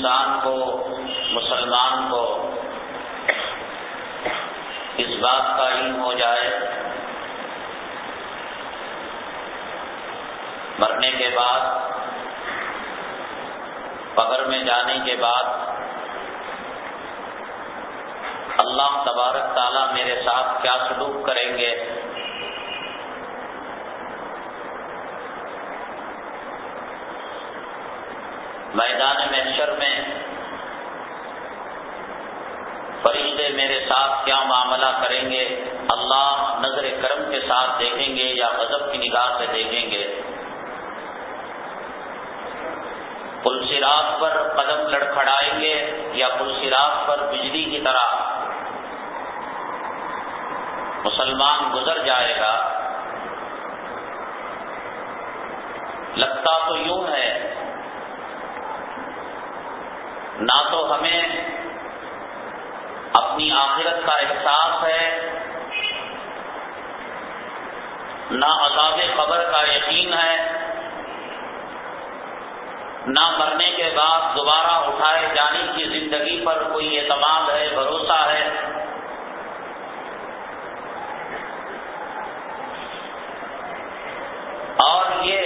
انسان کو، مسلمان کو اس بات کا علم ہو جائے، مرنے کے بعد، قبر میں جانے کے بعد، اللہ تبارک تعالیٰ میرے ساتھ کیا سلوک کریں گے؟ میدان محشر میں فرشتے میرے ساتھ کیا معاملہ کریں گے؟ اللہ نظر کرم کے ساتھ دیکھیں گے یا غضب کی نگاہ سے دیکھیں گے؟ پلسرات پر قدم لڑکھڑائیں گے یا پلسرات پر بجلی کی طرح؟ مسلمان گزر جائے گا۔ لگتا تو یوں ہے، نہ تو ہمیں اپنی آخرت کا احساس ہے، نہ عذاب قبر کا یقین ہے، نہ مرنے کے بعد دوبارہ اٹھائے جانے کی زندگی پر کوئی اعتماد ہے، بھروسہ ہے۔ اور یہ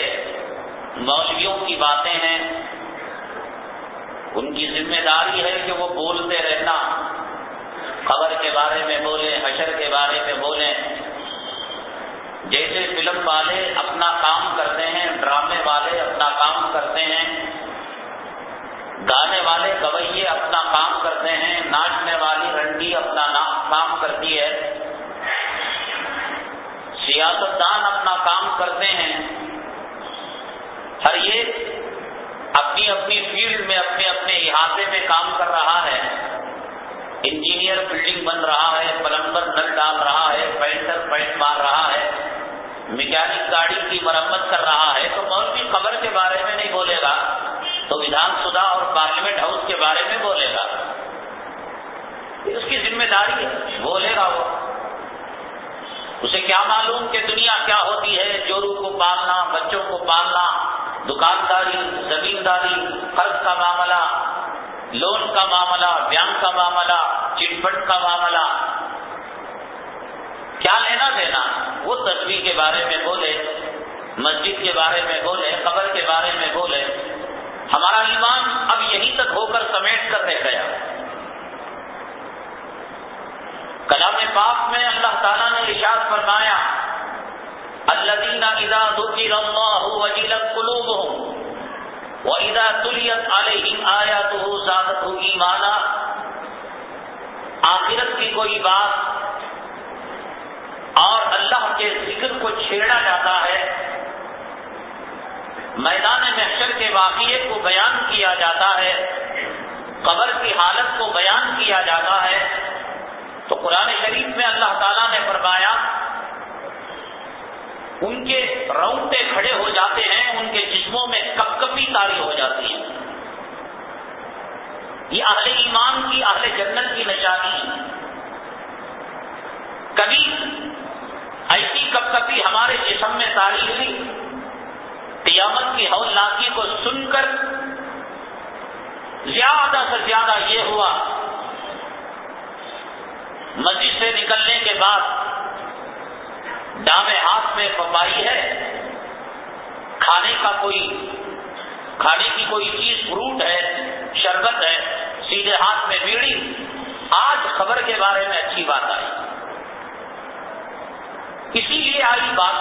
مولویوں کی باتیں ہیں، ان کی ذمہ داری ہے کہ وہ بولتے رہنا۔ خبر کے بارے میں بولیں، حشر کے بارے میں بولیں۔ جیسے فلم والے اپنا کام کرتے ہیں، ڈرامے والے اپنا کام کرتے ہیں، گانے والے گویے اپنا کام کرتے ہیں، ناچنے والی رنڈی اپنا کام کرتی ہے۔ سیاستدان اپنا کام کرتے ہیں۔ ہر ایک اپنی اپنی فیلڈ میں، اپنے اپنے احاطے میں کام کر رہا ہے۔ انجینئر بلڈنگ بن رہا ہے، پلمبر نل ڈال رہا ہے، پینٹر پینٹ مار رہا ہے، میکینک گاڑی کی مرمت کر رہا ہے۔ تو مولوی خبر کے بارے میں نہیں بولے گا، تو ودھان سدھا اور پارلیمنٹ ہاؤس کے بارے میں بولے گا۔ اس کی ذمہ داری ہے، بولے گا وہ۔ اسے کیا معلوم کہ دنیا کیا ہوتی ہے چورو کو پالنا، بچوں کو پالنا، دکانداری، زمینداری، قرض کا معاملہ لون کا معاملہ بینک کا معاملہ چٹ فنڈ کا معاملہ۔ کیا لینا دینا؟ وہ تصویر کے بارے میں بولے، مسجد کے بارے میں بولے، قبر کے بارے میں بولے۔ ہمارا ایمان اب یہیں تک ہو کر سمیٹ کر رہ گیا۔ کلام پاک میں اللہ تعالیٰ نے ارشاد فرمایا الذين اذا ذكر الله وجلت قلوبهم واذا تليت عليهم اياته زادتهم ایمانا آخرت کی کوئی بات اور اللہ کے ذکر کو چھیڑا جاتا ہے۔ میدان محشر کے واقعے کو بیان کیا جاتا ہے۔ قبر کی حالت کو بیان کیا جاتا ہے۔ تو قرآن شریف میں اللہ تعالیٰ نے فرمایا ان کے رونگٹے کھڑے ہو جاتے ہیں، ان کے جسموں میں کپ کپی تاری ہو جاتی ہے۔ یہ اہل ایمان کی، اہل جنت کی نشانی کبھی ایسی کپ کپی ہمارے جسم میں تاری ہوئی، قیامت کی ہولناکی کو سن کر زیادہ سے زیادہ یہ ہوا۔ مسجد سے نکلنے کے بعد ڈامے ہاتھ میں پپائی ہے، کھانے کا کوئی، کھانے کی کوئی چیز فروٹ ہے، شربت ہے، سیدھے ہاتھ میں بیڑی، آج خبر کے بارے میں اچھی بات آئی۔ اسی لیے آئی بات،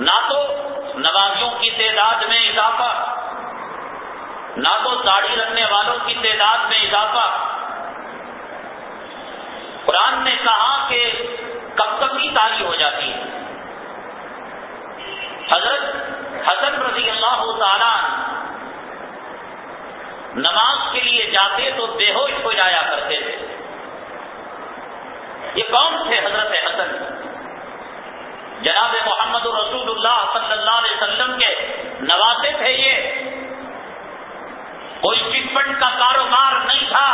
نہ تو نمازیوں کی تعداد میں اضافہ، نہ تو داڑھی رکھنے والوں کی تعداد میں اضافہ۔ قرآن نے کہا کہ کب تک ہی تاری ہو جاتی ہے۔ حضرت حضرت رضی اللہ تعالی نماز کے لیے جاتے تو بے ہوش ہو جایا کرتے تھے۔ یہ کون تھے حضرت حسن۔ جناب محمد رسول اللہ صلی اللہ علیہ وسلم کے نوازے تھے یہ کوئی چٹ فنڈ کا کاروبار نہیں تھا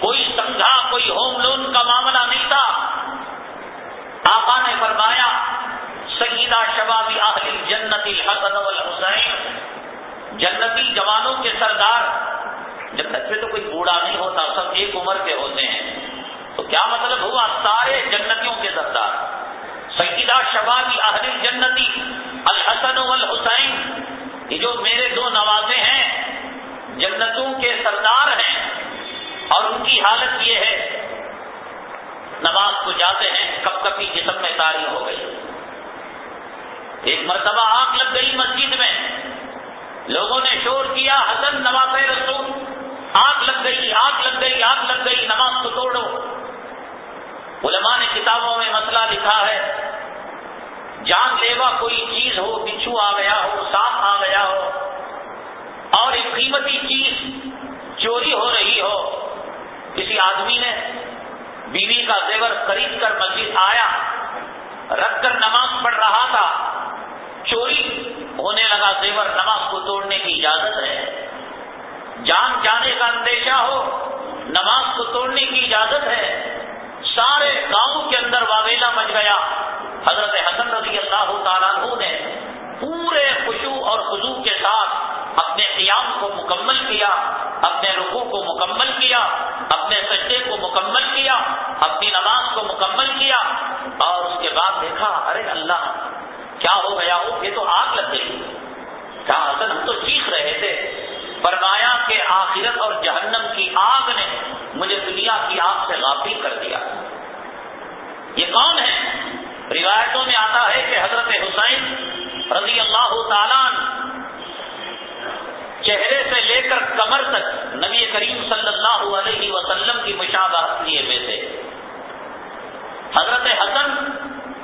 کوئی سمجھا کوئی ہوم لون کا معاملہ نہیں تھا آقا نے فرمایا سیدہ شبابی آخری جنتی الحسن والحسین جنتی جوانوں کے سردار جنت میں تو کوئی بوڑھا نہیں ہوتا سب ایک عمر کے ہوتے ہیں تو کیا مطلب ہوا؟ سارے جنتیوں کے سردار سیدہ شبابی آخری جنتی الحسن والحسین، یہ جو میرے دو نوازے ہیں، جنتوں کے سردار ہیں اور ان کی حالت یہ ہے، نماز کو جاتے ہیں کب کبھی جسم میں تاری ہو گئی۔ ایک مرتبہ آگ لگ گئی مسجد میں۔ لوگوں نے شور کیا، حسن، نواز رسول، آگ لگ گئی، آگ لگ گئی، آگ لگ گئی، نماز کو توڑو۔ علماء نے کتابوں میں مسئلہ لکھا ہے، جان لیوا کوئی چیز ہو، بچھو آ گیا ہو، سانپ آ گیا ہو، اور ایک قیمتی چیز چوری ہو رہی ہو۔ کسی آدمی نے بیوی کا زیور خرید کر مسجد آیا، رکھ کر نماز پڑھ رہا تھا، چوری ہونے لگا زیور نماز کو توڑنے کی اجازت ہے۔ جان جانے کا اندیشہ ہو، نماز کو توڑنے کی اجازت ہے۔ سارے گاؤں کے اندر واویلا مچ گیا۔ حضرت حسن رضی اللہ تعالیٰ نے پورے خوشو اور خزو کے ساتھ اپنے قیام کو مکمل کیا، اپنے رخو کو مکمل کیا، اپنے سجدے کو مکمل کیا، اپنی نماز کو مکمل کیا۔ اور اس کے بعد دیکھا، ارے اللہ، کیا ہو گیا؟ ہو یہ تو آگ لگ گئی۔ کیا حسن، ہم تو چیخ رہے تھے۔ فرمایا کہ آخرت اور جہنم کی آگ نے مجھے دنیا کی آگ سے غافل کر دیا۔ یہ کون ہے۔ روایتوں میں آتا ہے کہ حضرت حسین رضی اللہ تعالیٰ چہرے سے لے کر کمر تک نبی کریم صلی اللہ علیہ وسلم کی مشابہت لیے ہوئے تھے۔ حضرت حسن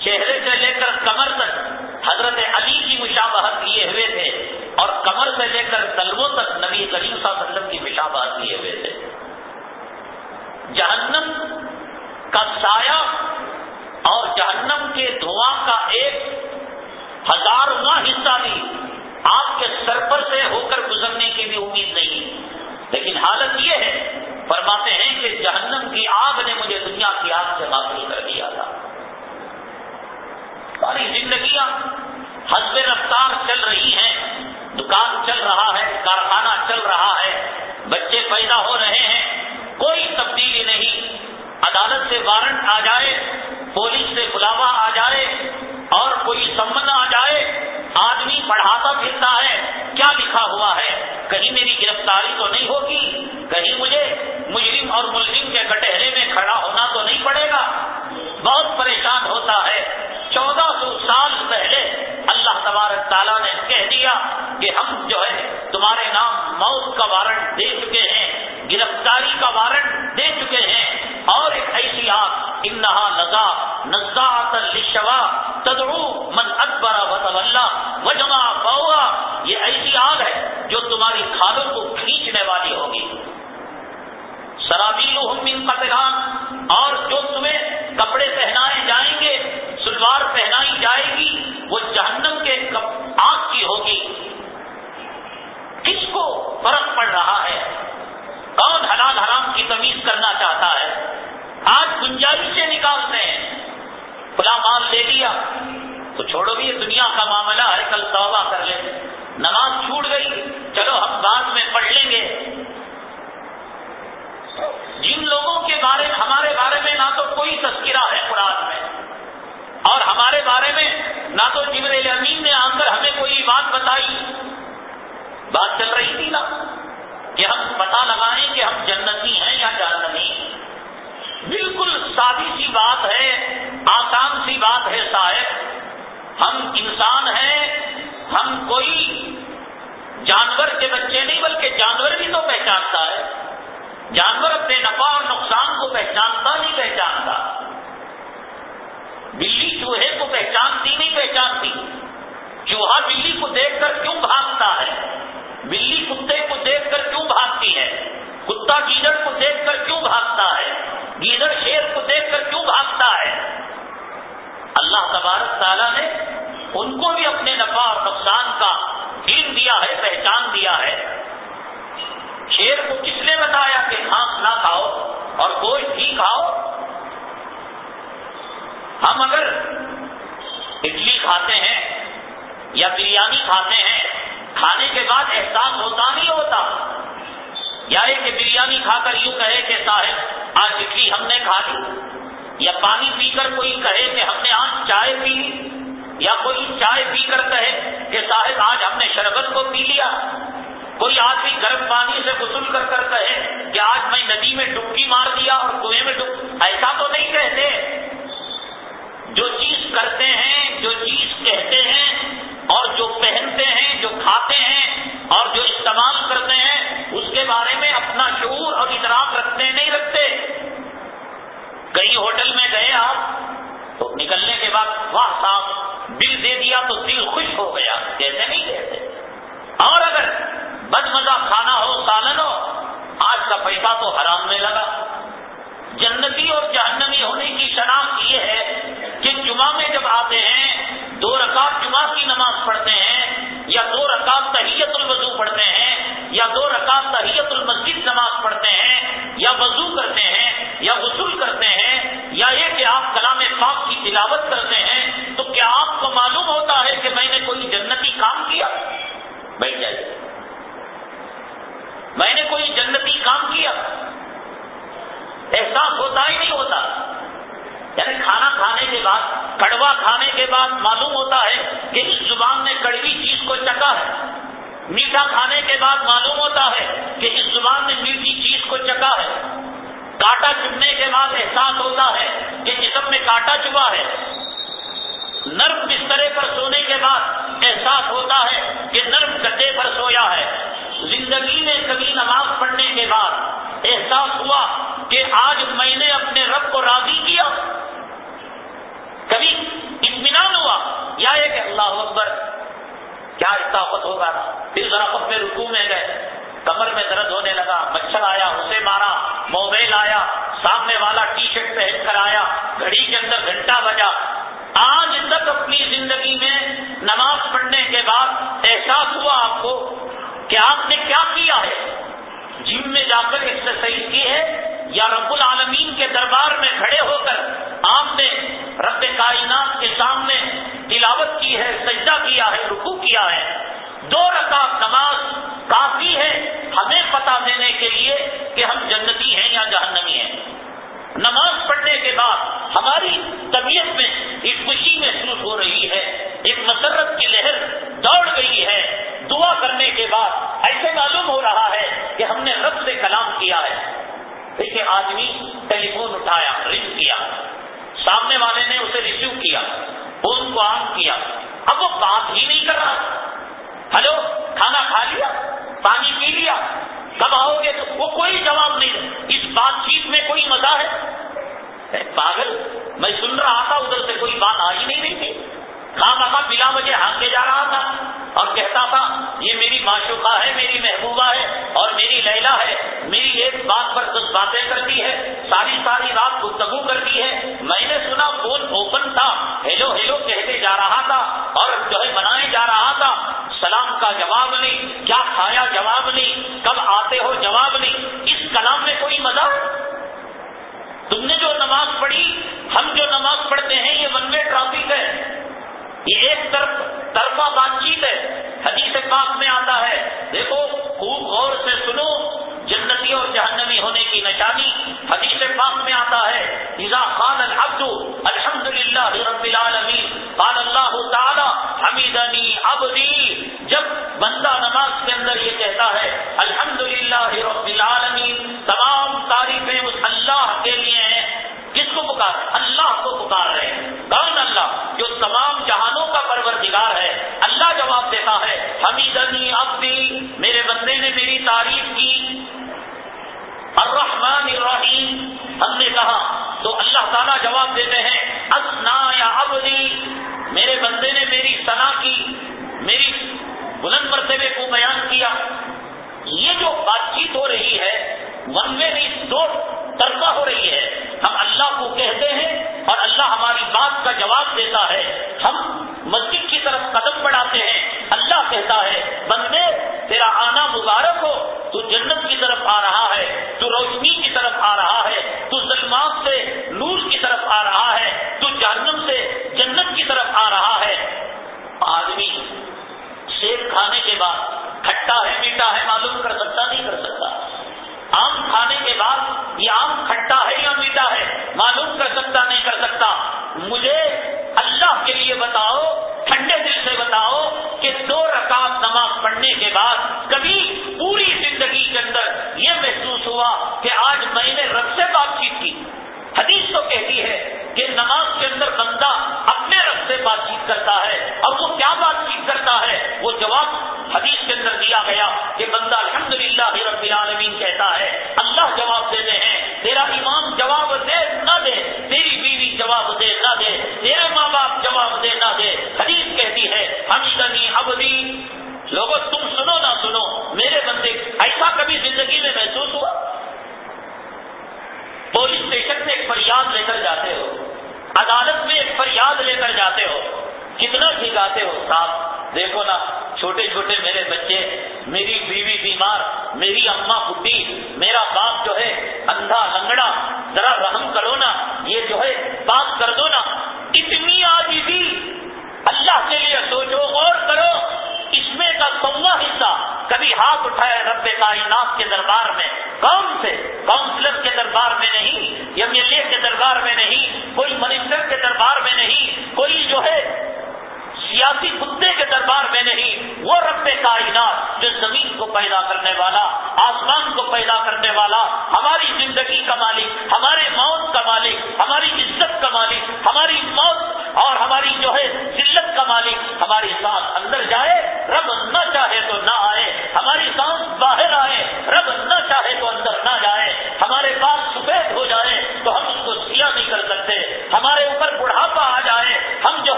چہرے سے لے کر کمر تک حضرت علی کی مشابہت لیے ہوئے تھے اور کمر سے لے کر دلووں تک نبی کریم صلی اللہ علیہ وسلم کی مشابہت لیے ہوئے تھے۔ جہنم کا سایہ اور جہنم کے دھواں کا ایک ہزارواں حصہ بھی آپ کے سر پر سے ہو کر گزرنے کی بھی امید نہیں لیکن حالت یہ ہے، فرماتے ہیں کہ جہنم کی آگ نے مجھے دنیا کی نہیں عدالت سے وارنٹ آ جائے پولیس سے بلاوا آ جائے، آدمی پڑھاتا پھرتا ہے، کیا لکھا ہوا ہے؟ کہیں میری گرفتاری تو نہیں ہوگی؟ کہیں مجھے مجرم اور ملزم کے کٹہرے میں کھڑا ہونا تو نہیں پڑے گا؟ بہت پریشان ہوتا ہے۔ چودہ سو سال پہلے اللہ تبارک تعالیٰ نے کہہ دیا کہ ہم جو ہے تمہارے نام موت کا وارنٹ دے چکے ہیں، گرفتاری کا وارنٹ بریانی کھا کر یوں کہے کہ صاحب آج اڈلی ہم نے کھا لی۔ یا پانی پی کر کوئی کہے کہ ہم نے آج چائے پی لی۔ یا کوئی چائے پی کر کہے کہ صاحب آج ہم نے شربت کو پی لیا۔ کوئی آدمی گرم پانی سے غسل کر کر کہے کہ آج میں ندی میں ڈبکی مار دیا اور کنویں میں ڈب، ایسا تو نہیں کہتے۔ جو چیز کرتے ہیں، جو چیز کہتے ہیں اور جو پہنتے ہیں، جو کھاتے ہیں اور جو استعمال کرتے ہیں، اس کے بارے میں اپنا شعور اور ادراک رکھتے نہیں رکھتے۔ کئی ہوٹل میں گئے آپ، تو نکلنے کے بعد واہ صاحب بل دے دیا تو دل خوش ہو گیا۔ کیسے نہیں کہتے۔ اور اگر بد مزہ کھانا ہو، سالن ہو، آج کا پیسہ تو حرام میں لگا۔ جنتی اور جہنمی ہونے کی شناخت یہ ہے کہ جمعہ میں جب آتے ہیں، دو رکعت جمعہ کی نماز پڑھتے ہیں یا دو رکعت تحیت الوضو پڑھتے ہیں، یا دو رکعت تحیت المسجد نماز پڑھتے ہیں، یا وضو کرتے ہیں، یا غسل کرتے ہیں، یا یہ کہ آپ کلام پاک کی تلاوت کرتے ہیں، تو کیا آپ کو معلوم ہوتا ہے کہ میں نے کوئی جنتی کام کیا؟ بیٹھ جائے۔ میں نے کوئی جنتی کام کیا؟ احساس ہوتا ہی نہیں ہوتا۔ یعنی کھانا کھانے کے بعد، کڑوا کھانے کے بعد معلوم ہوتا ہے کہ اس زبان نے کڑوی چیز کو چکا ہے۔ میٹھا کھانے کے بعد معلوم ہوتا ہے کہ اس زبان نے میٹھی چیز کو چکا ہے۔ کاٹا چبنے کے بعد احساس ہوتا ہے کہ جسم میں کاٹا چبا ہے۔ نرم بسترے پر سونے کے بعد احساس ہوتا ہے کہ نرم گدے پر سویا ہے۔ زندگی میں کبھی نماز پڑھنے کے بعد احساس ہوا کہ آج میں نے اپنے رب کو راضی کیا۔ کبھی اطمینان ہوا، یا یہ کہ اللہ اکبر، کیا طاقت ہوگا پھر ذرا میں رکو میں گئے، کمر میں درد ہونے لگا، مچھر آیا، اسے مارا، موبائل آیا، سامنے والا ٹی شرٹ پہن کر آیا، گھڑی کے اندر گھنٹہ بجا۔ آج تک اپنی زندگی میں نماز پڑھنے کے بعد احساس ہوا آپ کو کہ آپ نے کیا کیا ہے؟ جم میں جا کر ایکسرسائز کی ہے، یا رب العالمین کے دربار میں کھڑے ہو کر آپ نے رب کائنات کے سامنے تلاوت کی ہے، سجدہ کیا ہے رکو کیا ہے۔ دو رکعت نماز کافی ہے ہمیں پتا دینے کے لیے کہ ہم جنتی ہیں یا جہنمی ہیں۔ نماز پڑھنے کے بعد ہماری طبیعت میں ایک خوشی محسوس ہو رہی ہے، ایک مسرت کی لہر دوڑ گئی ہے۔ دعا کرنے کے بعد ایسے معلوم ہو رہا ہے کہ ہم نے رب سے کلام کیا ہے۔ دیکھیے آدمی ٹیلی فون اٹھایا، رنگ کیا۔ سامنے والے نے اسے ریسیو کیا فون کو آن کیا۔ اب وہ بات ہی نہیں کر رہا۔ ہلو، کھانا کھا لیا، پانی پی لیا، کب آؤ گے؟ تو وہ کوئی جواب نہیں اس بات چیت میں کوئی مزہ ہے؟ پاگل، میں سن رہا تھا، ادھر سے کوئی بات آ ہی نہیں رہی تھی خواہ مخواہ بلا مجھے ہانک کے جا رہا تھا اور کہتا تھا، یہ میری معشوقہ ہے، میری محبوبہ ہے اور میری لیلا ہے، میری ایک بات پر کچھ باتیں کرتی ہے، ساری ساری رات گفتگو کرتی ہے۔ میں نے سنا فون اوپن تھا، ہیلو ہیلو کہتے جا رہا تھا اور جو ہے بنائے جا رہا تھا۔ سلام کا جواب نہیں، کیا کھایا جواب نہیں، کب آتے ہو جواب نہیں، اس کلام میں کوئی مزہ؟ تم نے جو نماز پڑھی، ہم جو نماز پڑھتے ہیں، یہ ون وے ٹرافک ہے۔ یہ ایک طرف طرفہ بات چیت ہے، حدیث پاک میں آتا ہے۔ دیکھو، خوب غور سے سنو، جنتی اور جہنمی ہونے کی نشانی حدیث پاک میں آتا ہے۔ اذا خان الحمد الحمد للہ رب العالمین، قال اللہ تعالی، حمیدنی ابدی جب بندہ نماز کے اندر یہ کہتا ہے الحمد للہ رب العالمین، تمام تعریفیں اس اللہ کے لیے کو پکار، اللہ کو پکار رہے ہیں۔ کون اللہ؟ جو تمام جہانوں کا پروردگار ہے۔ اللہ جواب دیتا ہے، حمیدنی ابدی میرے بندے نے میری تعریف کی۔ الرحمن الرحیم۔ ہم نے کہا، تو اللہ تعالیٰ جواب دیتے ہیں اسنا یا ابدی میرے بندے نے میری سنا کی، میری بلند مرتبے کو بیان کیا۔ یہ جو بات چیت ہو رہی ہے، ون وے نہیں دو طرفہ ہو رہی ہے۔ ہم اللہ کو کہتے ہیں اور اللہ ہماری بات کا جواب دیتا ہے۔ ہم مسجد کی طرف قدم بڑھاتے ہیں۔ اللہ کہتا ہے، بندے، تیرا آنا مبارک ہو۔ تو جنت کی طرف آ رہا ہے، تو روشنی کی طرف آ رہا ہے، تو ظلمات سے نور کی طرف آ رہا ہے، تو جہنم سے جنت کی طرف آ رہا ہے۔ آدمی سیب کھانے کے بعد کھٹا ہے، میٹھا ہے، معلوم کر سکتا، نہیں کر سکتا۔ آم کھانے کے بعد یہ آم کھٹا ہے یا میٹھا ہے، معلوم کر سکتا، نہیں کر سکتا۔ مجھے اللہ کے لیے بتاؤ، ٹھنڈے دل سے بتاؤ کہ دو رکعت نماز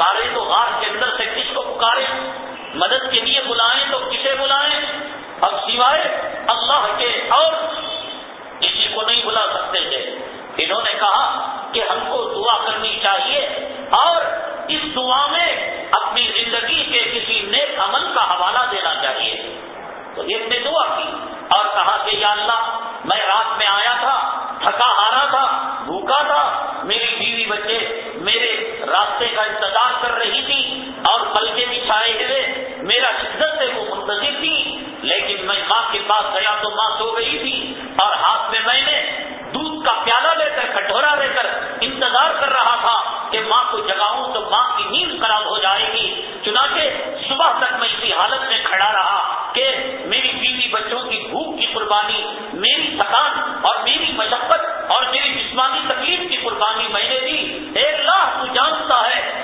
پکارے تو غار کے اندر سے کس کو پکارے؟ مدد کے لیے بلائیں تو کسے بلائیں؟ اب سوائے اللہ کے اور کسی کو نہیں بلا سکتے تھے۔ انہوں نے کہا کہ ہم کو دعا کرنی چاہیے اور اس دعا میں اپنی زندگی کے کسی نیک عمل کا حوالہ دینا چاہیے۔ تو ایک نے دعا کی اور کہا کہ یا اللہ، میں رات میں آیا تھا، تھکا ہارا تھا، بھوکا تھا راستے کا انتظار کر رہی تھی اور پلکے بچھائے ہوئے میرا شدت سے وہ منتظر تھی، لیکن میں ماں کے پاس گیا تو ماں سو گئی تھی اور ہاتھ میں میں نے دودھ کا پیالہ لے کر، کٹورا لے کر انتظار کر رہا تھا کہ ماں کو جگاؤں تو ماں کی نیند خراب ہو جائے گی۔ چنانچہ صبح تک میں اسی حالت میں کھڑا رہا کہ میری بیوی بچوں کی بھوک کی قربانی، میری تھکان اور میری مشقت اور میری جسمانی تکلیف کی قربانی میں نے اللہ تو جانتا ہے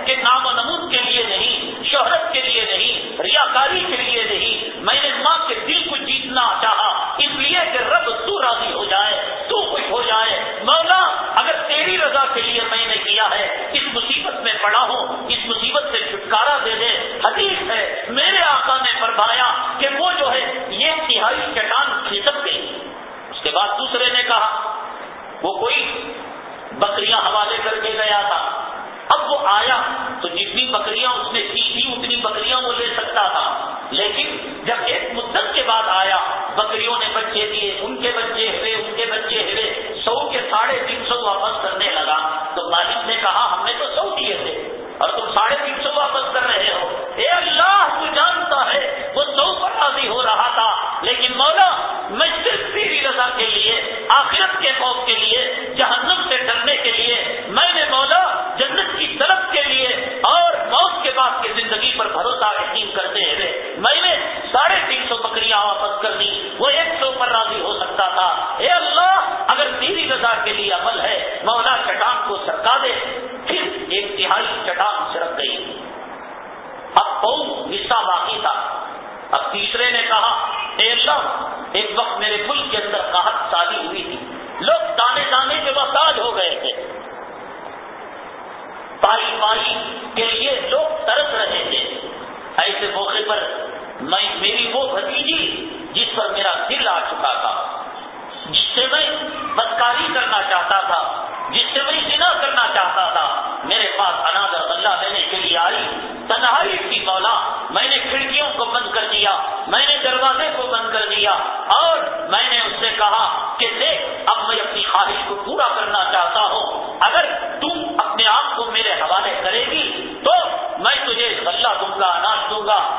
شادی کرنا چاہتا تھا، جس سے میں جنا کرنا چاہتا تھا۔ میرے پاس اناج اور دینے کے لیے آئی، تنہائی تھی مولا، میں نے کھڑکیوں کو بند کر دیا، میں نے دروازے کو بند کر دیا۔ اور میں نے اس سے کہا کہ دیکھ، اب میں اپنی خواہش کو پورا کرنا چاہتا ہوں۔ اگر تم اپنے آپ کو میرے حوالے کرے گی، تو میں تجھے اللہ دوں گا اناج دوں گا۔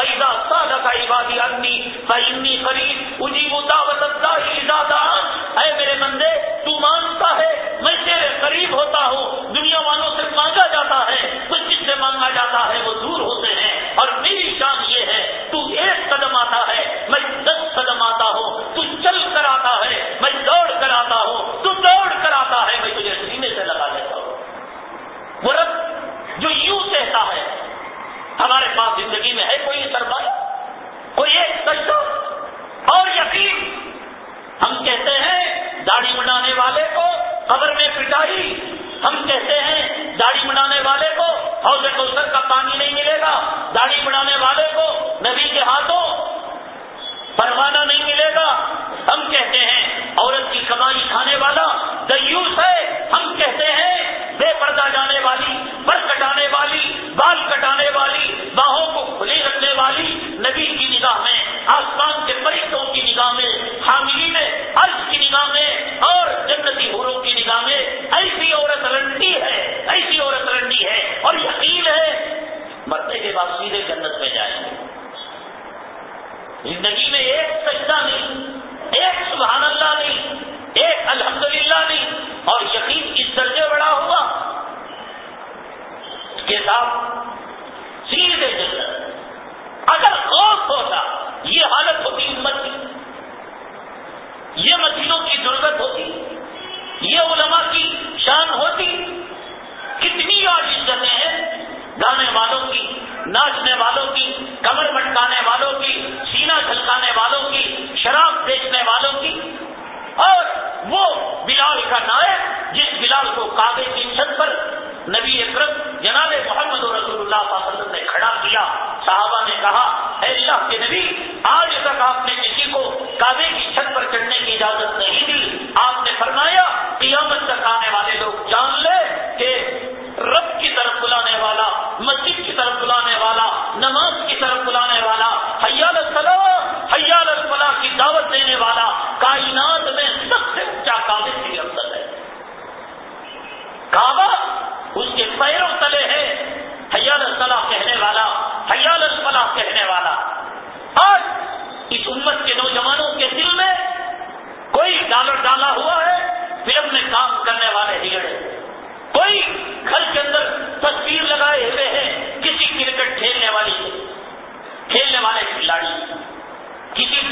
وَإِذَا سَالَكَ عِبَادِي عَنِّي فَإِنِّي قَرِيبٌ أُجِيبُ دَاعَةَ الدَّاعِ إِذَا دَعَانِ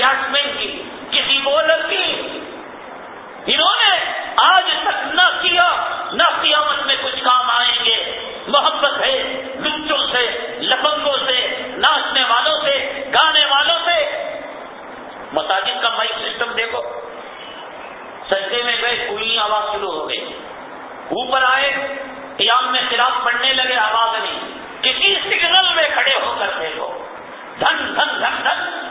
ایڈجسٹمنٹ کی، کسی کو کی انہوں نے آج تک نہ کیا، نہ قیامت میں کچھ کام آئیں گے۔ محبت ہے، لچوں سے لپنگوں سے، ناچنے والوں سے، گانے والوں سے۔ مساجد کا مائک سسٹم دیکھو۔ سجدے میں گئے، کوئی آواز شروع ہو گئی۔ اوپر آئے، قیام میں شراب پڑنے لگے، آواز نہیں۔ کسی سگنل میں کھڑے ہو کر دیکھو۔ دھن دھن دھن دھن۔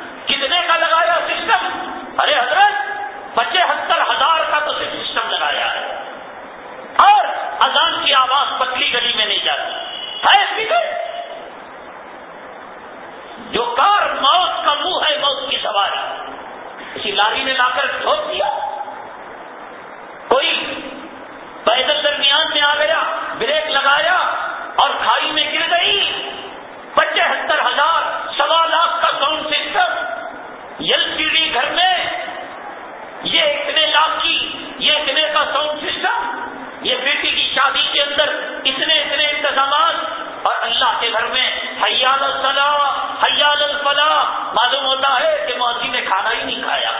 ارے حضرت پچہتر ہزار کا تو سسٹم لگایا ہے۔ اور اذان کی آواز پتلی گلی میں نہیں جاتی۔ ہے فکر جو کار موت کا منہ ہے، موت کی سواری۔ اسی لاری نے لا کر ٹھوک دیا۔ کوئی پیدل درمیان میں آ گیا، بریک لگایا اور کھائی میں گر گئی۔ پچہتر ہزار، سوا لاکھ کا sound system L C D گھر میں یہ اتنے لاکھ کی یہ اتنے کا ساؤنڈ سسٹم یہ بیٹی کی شادی کے اندر اتنے اتنے انتظامات اور اللہ کے گھر میں حیال الفلاح حیال الفلاح، معلوم ہوتا ہے کہ موسی نے کھانا ہی نہیں کھایا۔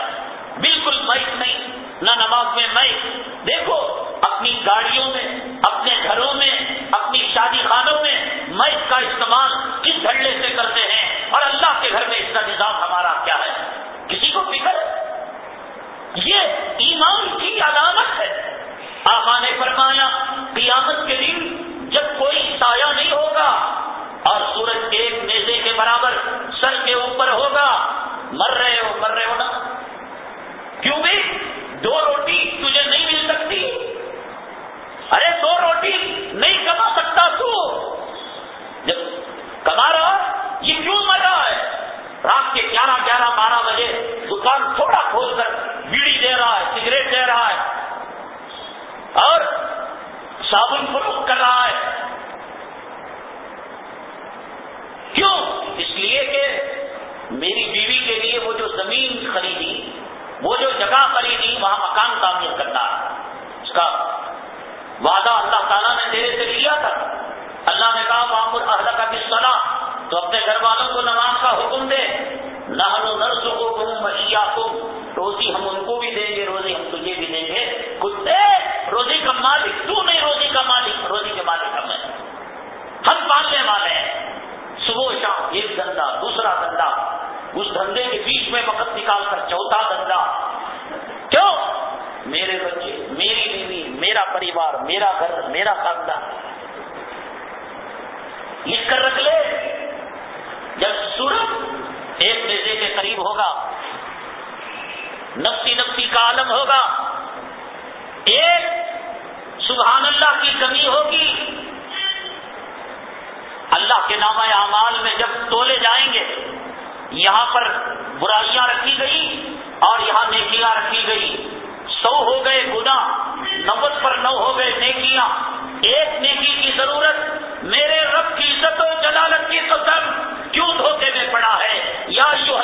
بالکل مائک نہیں، نہ نماز میں مائک۔ دیکھو، اپنی گاڑیوں میں، اپنے گھروں میں، اپنی شادی خانوں میں مائک کا استعمال کس دھڑے سے کرتے ہیں اور اللہ کے گھر میں اس کا نظام ہمارا کیا ہے کسی کو فکر یہ ایمان کی علامت ہے۔ آما نے فرمایا، قیامت کے دن جب کوئی سایہ نہیں ہوگا اور سورج ایک نیزے کے برابر سر کے اوپر ہوگا، مر رہے ہو، مر رہے ہو نا۔ کیوں بھی دو روٹی تجھے نہیں مل سکتی۔ ارے، دو روٹی نہیں کما سکتا تو۔ جب کما رہا یہ کیوں مر رہا ہے؟ رات کے گیارہ گیارہ، بارہ بجے دکان تھوڑا کھول کر دے رہا ہے، سگریٹ دے رہا ہے۔ اور صابن فروخت کر رہا ہے۔ کیوں؟ اس لیے کہ میری بیوی کے لیے وہ جو زمین خریدی، وہ جو جگہ خریدی، وہاں مکان تعمیر کرتا ہے۔ اس کا وعدہ اللہ تعالیٰ نے تیرے سے لیا تھا۔ اللہ نے کہا معمول اہل کا بھی سنا تو اپنے گھر والوں کو نماز کا حکم دے۔ نہ روزی ہم ان کو بھی دیں گے، روزی ہم تجھے بھی دیں گے۔ کتے روزی کا مالک۔ تو نہیں روزی کا مالک؟ روزی کے مالک ہم ہیں۔ ہم پالنے والے ہیں۔ صبح شام ایک دھندا دوسرا دھندا اس دھندے کے بیچ میں وقت نکال کر چوتھا دھندا کیوں؟ میرے بچے، میری بیوی، میرا پریوار، میرا گھر، میرا خاندان۔ لکھ کر رکھ لے۔ جب سورج ایک بیٹے کے قریب ہوگا نفسی نفسی کا عالم ہوگا۔ ایک سبحان اللہ کی کمی ہوگی۔ اللہ کے نام اعمال میں جب تولے جائیں گے، یہاں پر برائیاں رکھی گئی اور یہاں نیکیاں رکھی گئی۔ سو ہو گئے گنا نوت پر نو ہو گئے نیکیاں۔ ایک نیکی کی ضرورت، میرے رب کی عزت و جلالت کی قسم، کیوں دھوکے میں پڑا ہے؟ یا یو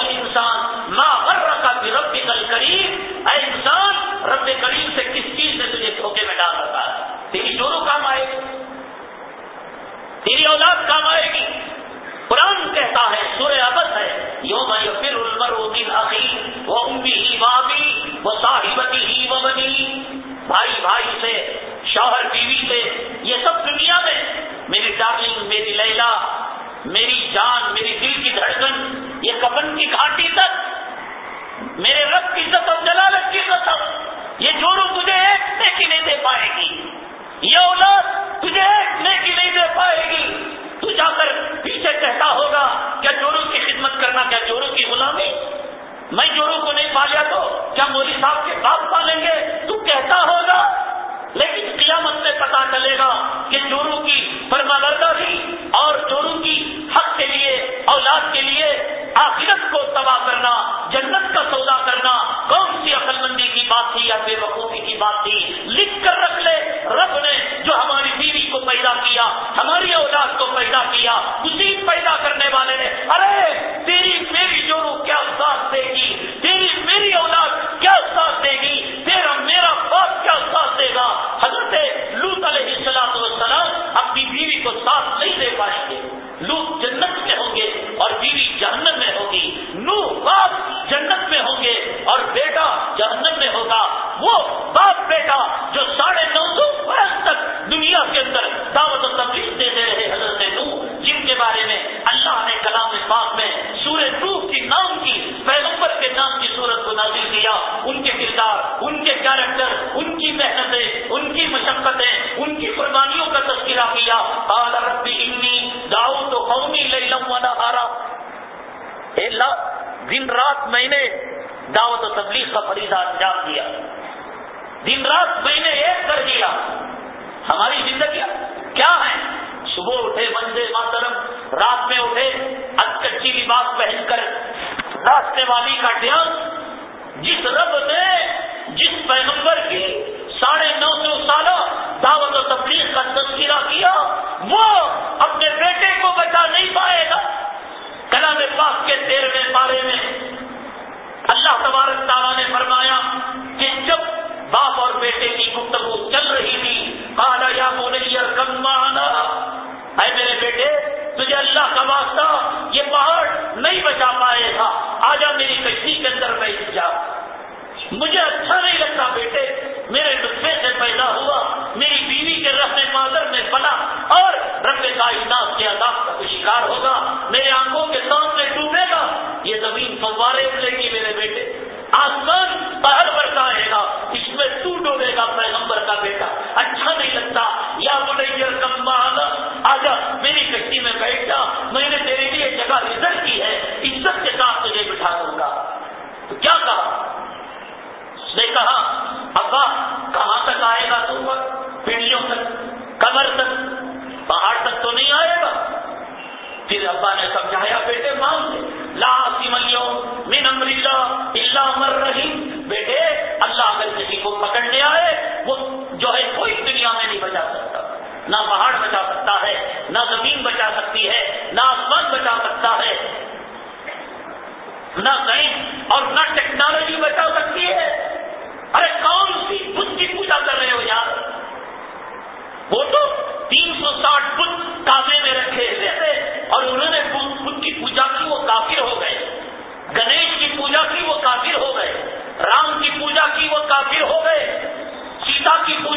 تیری اولاد کام آئے گی۔ قرآن کہتا ہے، سورہ ابد ہے، یوم پھر المر عقی وہ امی ہی بابی وہ صاحبتی ہی وہ بنی۔ بھائی بھائی سے، شوہر بیوی سے، یہ سب دنیا میں میری ڈارلنگ میری لیلا، میری جان، میری دل کی دھڑکن، یہ کپن کی گھاٹی تک، میرے رب کی عزت اور جلالت کی قسم، یہ جوڑوں تجھے ایک نیکی نہیں دے پائے گی۔ یہ اولاد تجھے ایک نیکی نہیں دے پائے گی۔ تو جا کر پیچھے کہتا ہوگا، کیا چوروں کی خدمت کرنا، کیا چوروں کی غلامی؟ میں چوروں کو نہیں پالیا تو کیا مودی صاحب کے باپ پالیں گے؟ تو کہتا ہوگا، لیکن قیامت میں پتا چلے گا کہ چوروں کی برداری اور چوروں کی حق کے لیے، اولاد کے لیے آخرت کو تباہ کرنا، جنت کا سودا کرنا، کون سی عقل مندی کی بات تھی یا بے وقوفی کی بات تھی، لکھ کر رکھ لے۔ رب نے جو ہماری بیوی کو پیدا کیا، ہماری اولاد کو پیدا کیا، اسی پیدا کرنے والے نے۔ ارے، تیری میری جورو کیا ساتھ دے گی؟ تیری میری اولاد کیا ساتھ دے گی؟ تیرا میرا باپ کیا ساتھ دے گا؟ حضرت لوت علیہ السلام والسلام اپنی بیوی کو ساتھ نہیں دے پائیں گے۔ لوگ جنت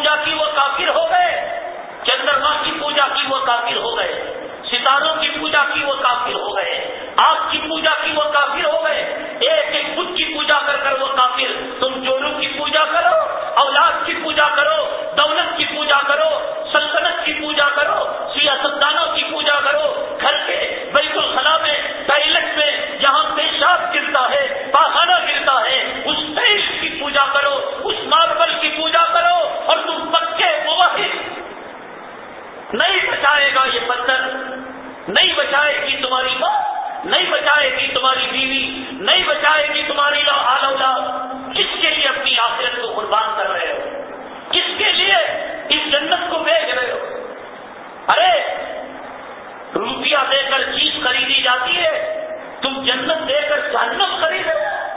پوجا کی وہ کافر ہو گئے چندرما کی پوجا کی وہ کافر ہو گئے، ستاروں کی پوجا کی وہ کافر ہو گئے آپ کی پوجا کی وہ کافر ہو گئے، ایک ایک بدھ کی پوجا کر کر وہ کافر، تم چوروں کی پوجا کرو، اولاد کی پوجا کرو، دولت کی پوجا کرو، سلطنت کی پوجا کرو سیاستدانوں کی پوجا کرو، گھر کے بیت الخلا میں ٹائلٹ میں، جہاں پیشاب گرتا ہے، پاخانہ گرتا بچائے گا یہ پتھر نہیں بچائے گی تمہاری ماں، نہیں بچائے گی تمہاری بیوی، نہیں بچائے گی تمہاری لو آلولا کس کے لیے اپنی آخرت کو قربان کر رہے ہو؟ کس کے لیے اس جنت کو بھیج رہے ہو؟ ارے، روپیہ دے کر چیز خریدی جاتی ہے، تم جنت دے کر جہنم خرید رہے ہو۔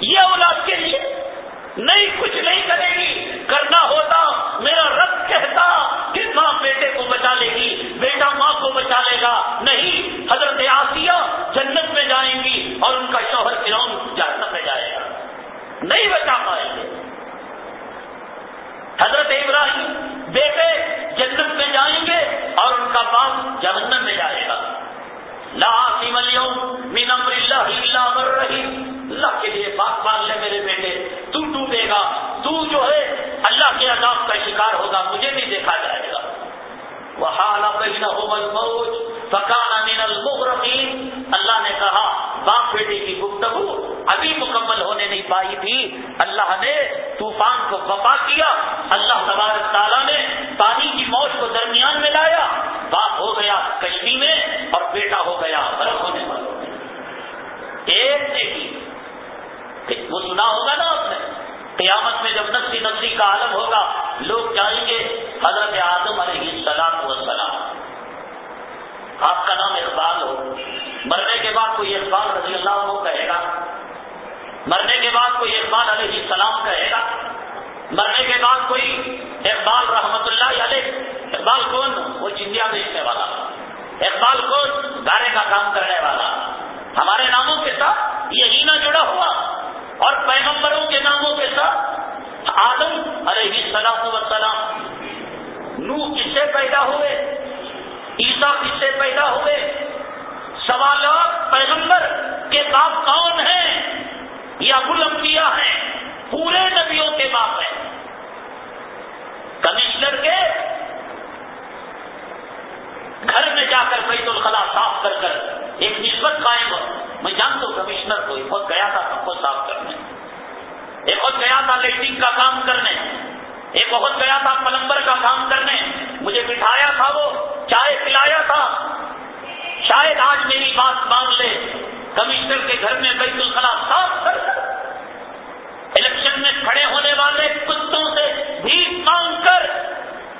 یہ اولاد کے لیے نہیں، کچھ نہیں کرے گی۔ کرنا ہوتا، میرا رب کہتا ماں بیٹے کو بچا لے گی، بیٹا ماں کو بچا لے گا۔ نہیں، حضرت آسیہ جنت میں جائیں گی اور ان کا شوہر فرون جہنم میں جائے گا۔ نہیں بچا پائیں گے۔ حضرت ابراہیم بیٹے جنت میں جائیں گے اور ان کا باپ جہنم میں جائے گا۔ لا مین امر اللہ اللہ رہی اللہ کے لیے بات مان لے میرے بیٹے، تو ڈوبے گا۔ تو جو ہے اللہ کے عذاب کا شکار ہوگا، مجھے نہیں دیکھا جائے گا۔ وہ حال موج فکان امین المغرقین اللہ نے کہا، باپ بیٹے کی گفتگو ابھی مکمل ہونے نہیں پائی تھی۔ اللہ نے طوفان کو وفا کیا۔ اللہ تبارک تعالیٰ نے پانی کی موج کو درمیان میں لایا۔ باپ ہو گیا کشتی میں اور بیٹا ہو گیا برف ہونے والوں میں۔ ایک نے کی۔ وہ سنا ہوگا نا آپ نے۔ قیامت میں جب نفسی نفسی کا عالم ہوگا، لوگ جائیں گے، حضرت آدم علیہ السلام وسلام آپ کا نام اقبال ہو۔ مرنے کے بعد کوئی اقبال رضی اللہ عنہ کہے گا؟ مرنے کے بعد کوئی اقبال علیہ السلام کہے گا؟ مرنے کے بعد کوئی اقبال رحمت اللہ علیہ۔ اقبال کون؟ وہ چندیا بیچنے والا۔ اقبال کون؟ گارے کا کام کرنے والا۔ ہمارے ناموں کے ساتھ یہ نہ جڑا ہوا۔ اور پیغمبروں کے ناموں کے ساتھ آدم علیہ السلام وسلام نو کس سے پیدا ہوئے؟ عیسا کس سے پیدا ہوئے سوالات پیغمبر کے باپ کون ہیں یا الانبیاء ہیں پورے نبیوں کے باپ ہیں کمشنر کے گھر میں جا کر بیت الخلا صاف کر کر ایک نسبت قائم ہو میں جانتا ہوں کمشنر کو بہت گیا تھا ایک وقت گیا تھا لیٹنگ کا کام کرنے۔ ایک وقت گیا تھا پلمبر کا کام کرنے۔ مجھے بٹھایا تھا وہ، چائے پلایا تھا۔ شاید آج میری بات مان لے۔ کمشنر کے گھر میں بیت الخلا صاف کر الیکشن میں کھڑے ہونے والے کتوں سے بھیک مانگ کر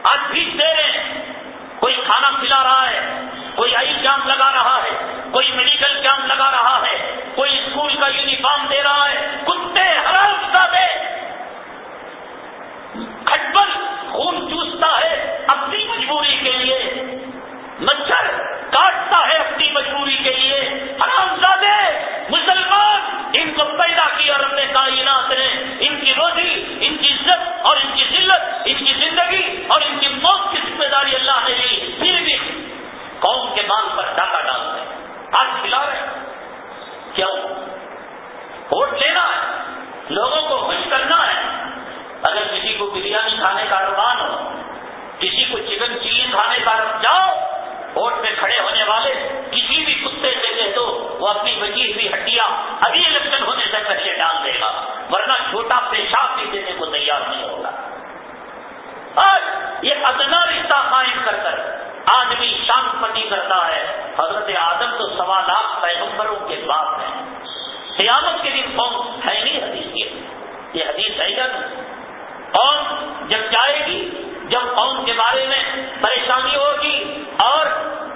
آج بھیک دے رہے ہیں۔ کوئی کھانا کھلا رہا ہے، کوئی آئی جام لگا رہا ہے، کوئی میڈیکل کیمپ لگا رہا ہے، کوئی اسکول کا یونیفارم دے رہا ہے۔ ان کو پیدا کیا رب کائنات نے ان کی روزی، ان کی عزت اور ان کی ذلت، ان کی زندگی اور ان کی موت کی ذمہ داری اللہ نے لی۔ پھر بھی قوم کے مان پر ڈاکہ ڈال رہے آج کھلا رہے کیوں؟ ووٹ لینا ہے۔ لوگوں کو خوش کرنا ہے۔ اگر کسی کو بریانی کھانے کا ارمان ہو، کسی کو چکن چلی کھانے کا جاؤ، ووٹ میں کھڑے ہونے والے کسی بھی کتے سے کہہ دو، وہ اپنی بچی ہوئی ہڈیاں ابھی الیکشن ڈال دے گا، ورنہ چھوٹا پیشاب بھی دینے کو تیار نہیں ہوگا۔ آج یہ ادنا رشتہ قائم کر کر آدمی شانت پتی کرتا ہے۔ حضرت آدم تو سوا لاکھ پیغمبروں کے بعد ہے قیامت کے دن قوم ہے نہیں حدیث یہ یہ حدیث ہے جب قوم جب جائے گی، جب قوم کے بارے میں پریشانی ہوگی اور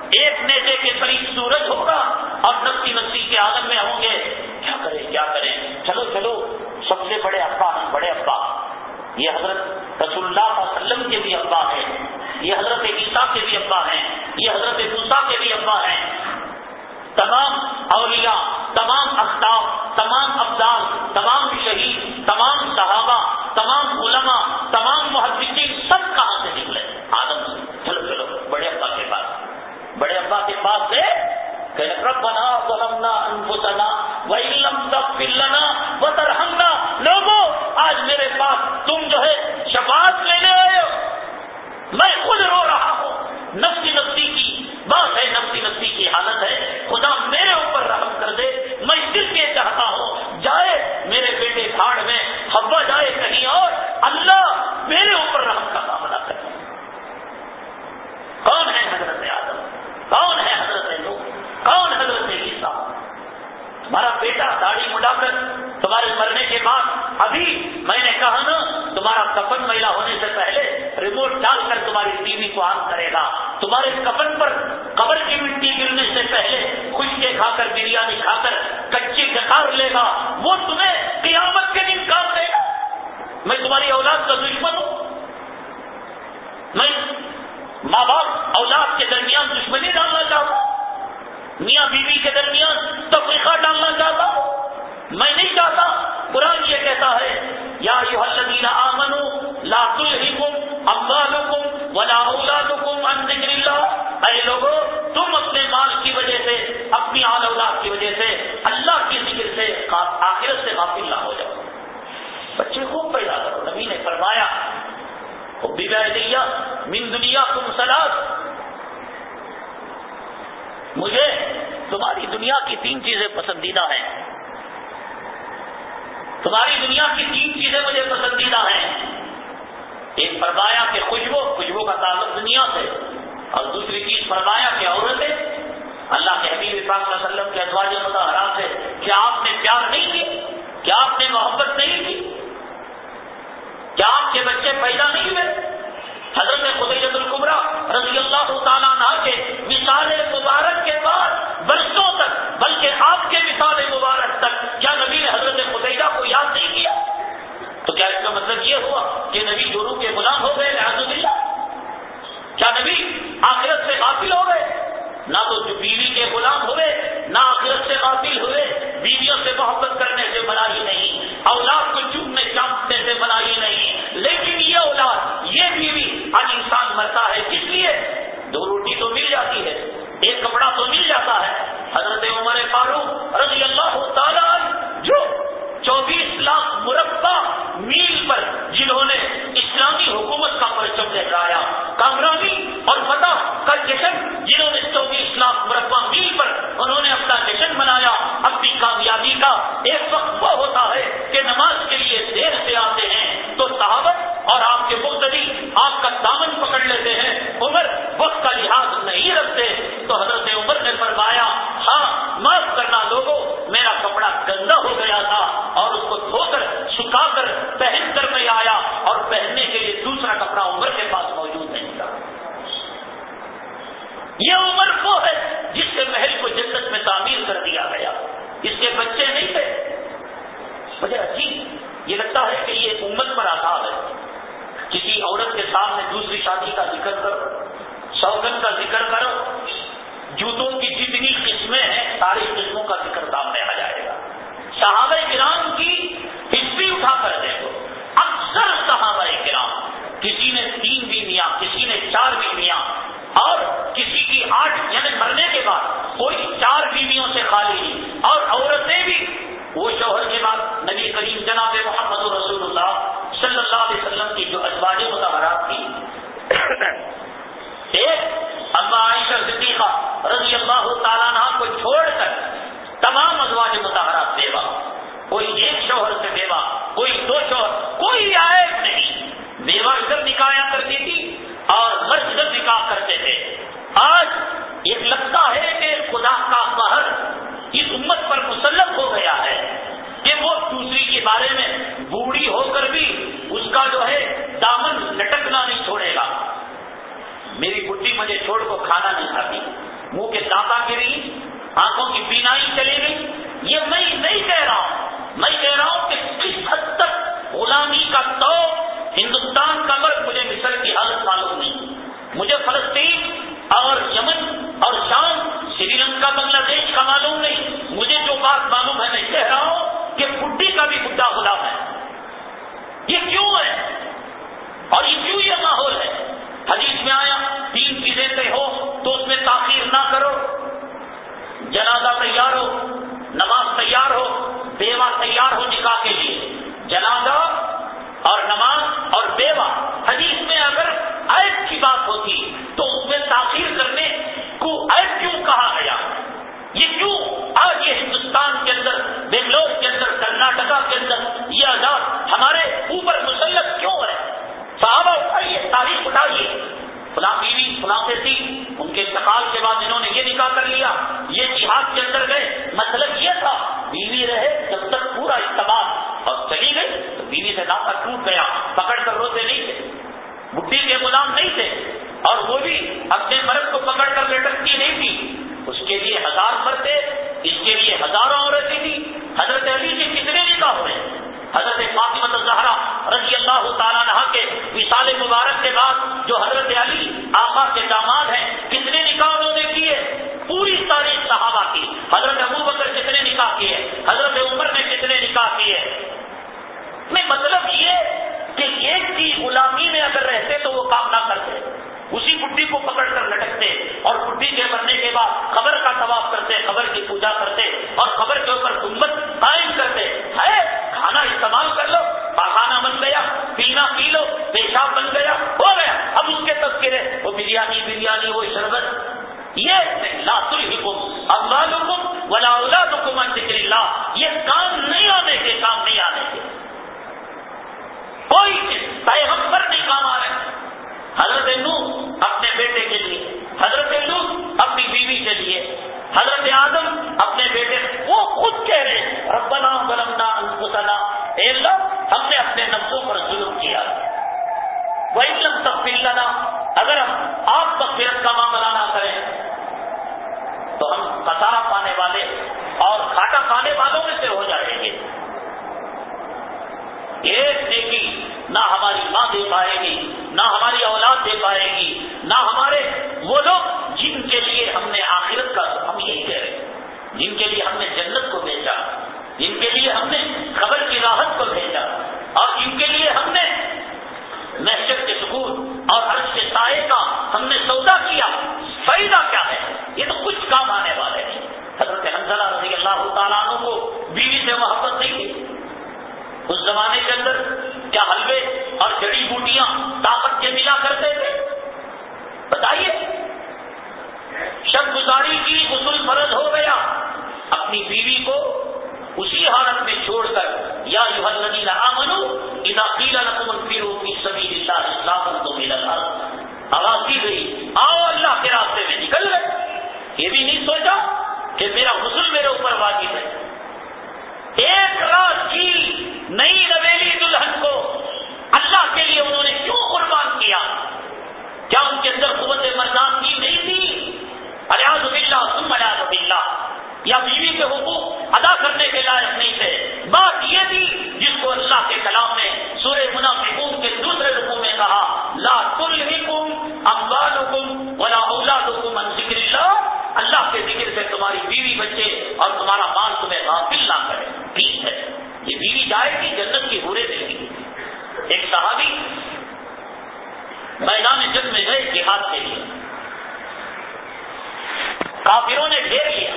ایک نیٹے کے قریب سورج ہوگا اور نفسی نفسی کے عالم میں ہوں گے۔ کریں، کیا کریں؟ چلو چلو، سب سے بڑے ابا ہیں بڑے ابا یہ حضرت رسول اللہ علیہ وسلم کے بھی ابا ہیں۔ یہ حضرت عیسیٰ کے بھی ابا ہیں۔ یہ حضرت موسا کے بھی ابا ہیں۔ تمام اولیاء، تمام اختاب تمام ابدال، تمام شہید، تمام صحابہ، تمام علماء، تمام محدثین سب کہاں سے نکلے؟ آدم سے۔ چلو چلو، بڑے ابا کے پاس۔ بڑے ابا کے پاس سے ربنا ظلمنا انفسنا لم تَغْفِرْ لَنَا وَتَرْحَمْنَا لوگوں آج میرے پاس آپ کہ میرا غسل میرے اوپر واجب ہے۔ ایک رات کی نئی رویلی دلہن کو اللہ کے لیے انہوں نے کیوں قربان کیا؟ کیا ان کے اندر قوت مردان کی نہیں تھی؟ الیاز بلّہ تم الیاز بلّہ یا بیوی کے حقوق ادا کرنے کے لائق نہیں تھے۔ بات یہ تھی جس کو اللہ کے کلام نے سورہ منافقون کے دوسرے رقو میں کہا، لا کل حکم اخبار حکم ولا اولا تمہاری بیوی بچے اور تمہارا مال تمہیں غافل نہ کرے۔ ٹھیک ہے۔ یہ بیوی جائے گی جنت کی ہورے دے گی۔ ایک صحابی میدان جنگ میں گئے جہاد کے لیے۔ کافروں نے گھیر لیا۔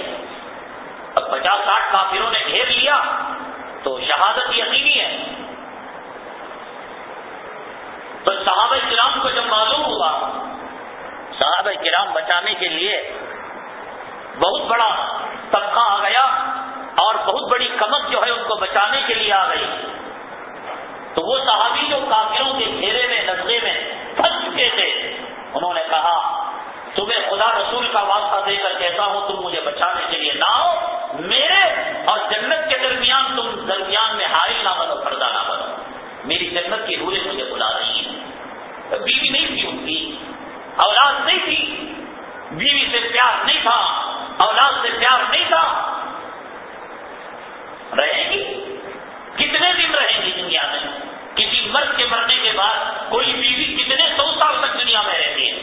اب پچاس ساٹھ کافروں نے گھیر لیا تو شہادت یقینی ہے۔ تو صحابہ کرام کو جب معلوم ہوا، صحابہ کرام بچانے کے لیے بہت بڑا طبقہ آ گیا اور بہت بڑی کمک جو ہے ان کو بچانے کے لیے آ گئی۔ تو وہ صحابی جو کافروں کے گھیرے میں نظرے میں پھنس چکے تھے، انہوں نے کہا، تمہیں خدا رسول کا واسطہ دے کر کہتا ہوں، تم مجھے بچانے کے لیے نہ ہو میرے اور جنت کے درمیان تم درمیان میں حائل نہ بنو، پردہ نہ بنو۔ میری جنت کی حوریں مجھے بلا رہی ہیں۔ بیوی نہیں تھی ان کی، اولاد نہیں تھی۔ بیوی سے پیار نہیں تھا، اولاد سے پیار نہیں تھا۔ رہیں گی؟ کتنے دن رہیں گی دنیا میں؟ کسی مرد کے مرنے کے بعد کوئی بیوی کتنے سو سال تک دنیا میں رہتی ہے؟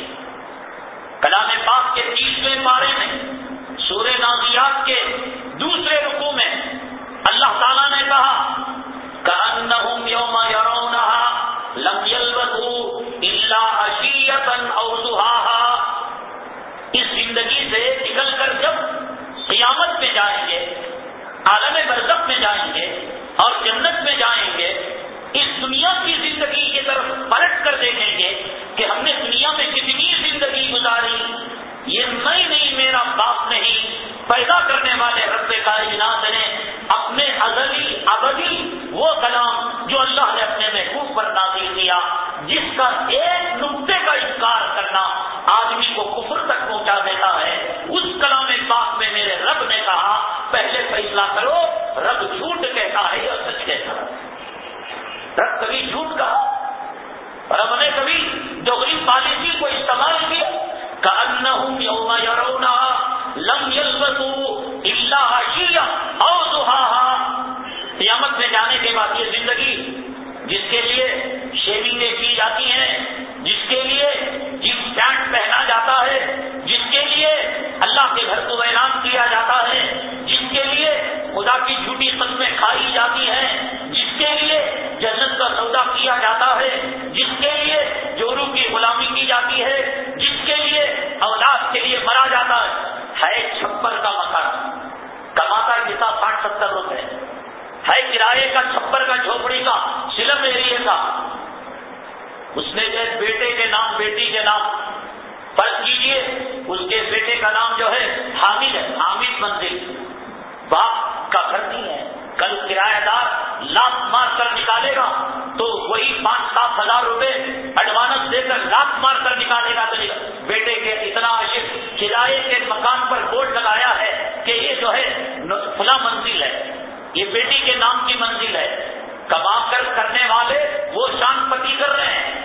کلام پاک کے تیسویں بارے میں، سورہ نازیات کے دوسرے رکو میں اللہ تعالیٰ نے کہا کہ یوم لم قیامت میں جائیں گے، عالم برزخ میں جائیں گے اور جنت میں جائیں گے، اس دنیا کی زندگی کی طرف پلٹ کر دیکھیں گے کہ ہم نے دنیا میں کتنی زندگی گزاری۔ یہ میں نہیں، میرا باپ نہیں، پیدا کرنے والے رب کائنات نے اپنے ازلی، ابدی وہ کلام جو اللہ نے اپنے محبوب پر نازل کیا، جس کا ایک نقطے کا انکار کرنا آدمی کو کفر تک پہنچا دیتا۔ فیصلہ کرو، رب جھوٹ کہتا ہے یا سچ کہتا ہے۔ رب کبھی جھوٹ کہا، رب نے کبھی دوگری پالیسی کو استعمال کیا یوم لم قیامت میں جانے کے بعد یہ زندگی جس کے لیے شیونگیں کی جاتی ہیں، جس کے لیے جس پینٹ پہنا جاتا ہے، جس کے لیے اللہ کے گھر کو اعلان کیا جاتا ہے لیے خدا کی جھوٹی قسمیں کھائی جاتی ہیں۔ جس کے لیے جنت کا سودا کیا جاتا ہے، جس کے لیے جورو کی غلامی کی جاتی ہے، جس کے لیے اولاد کے لیے مرا جاتا ہے۔ ہے چھپر کا مکان۔ کماتا کتا ساٹھ ستر روپے۔ ہے کرائے کا، چھپر کا جھوپڑی کا، سلم ایریے کا۔ اس نے جو بیٹے کے نام، بیٹی کے نام۔ فرض کیجیے اس کے بیٹے کا نام جو ہے حامد ہے، حامد منزل۔ باپ کا گھر نہیں ہے، کل کرایہ دار لاکھ مار کر نکالے گا۔ تو وہی پانچ سات ہزار روپے ایڈوانس دے کر لاکھ مار کر نکالے گا تو بیٹے کے اتنا عشق کرائے کے مکان پر بورڈ لگایا ہے کہ یہ جو ہے کھلا منزل ہے۔ یہ بیٹی کے نام کی منزل ہے۔ کما کر کرنے والے وہ شان پتی کر رہے ہیں۔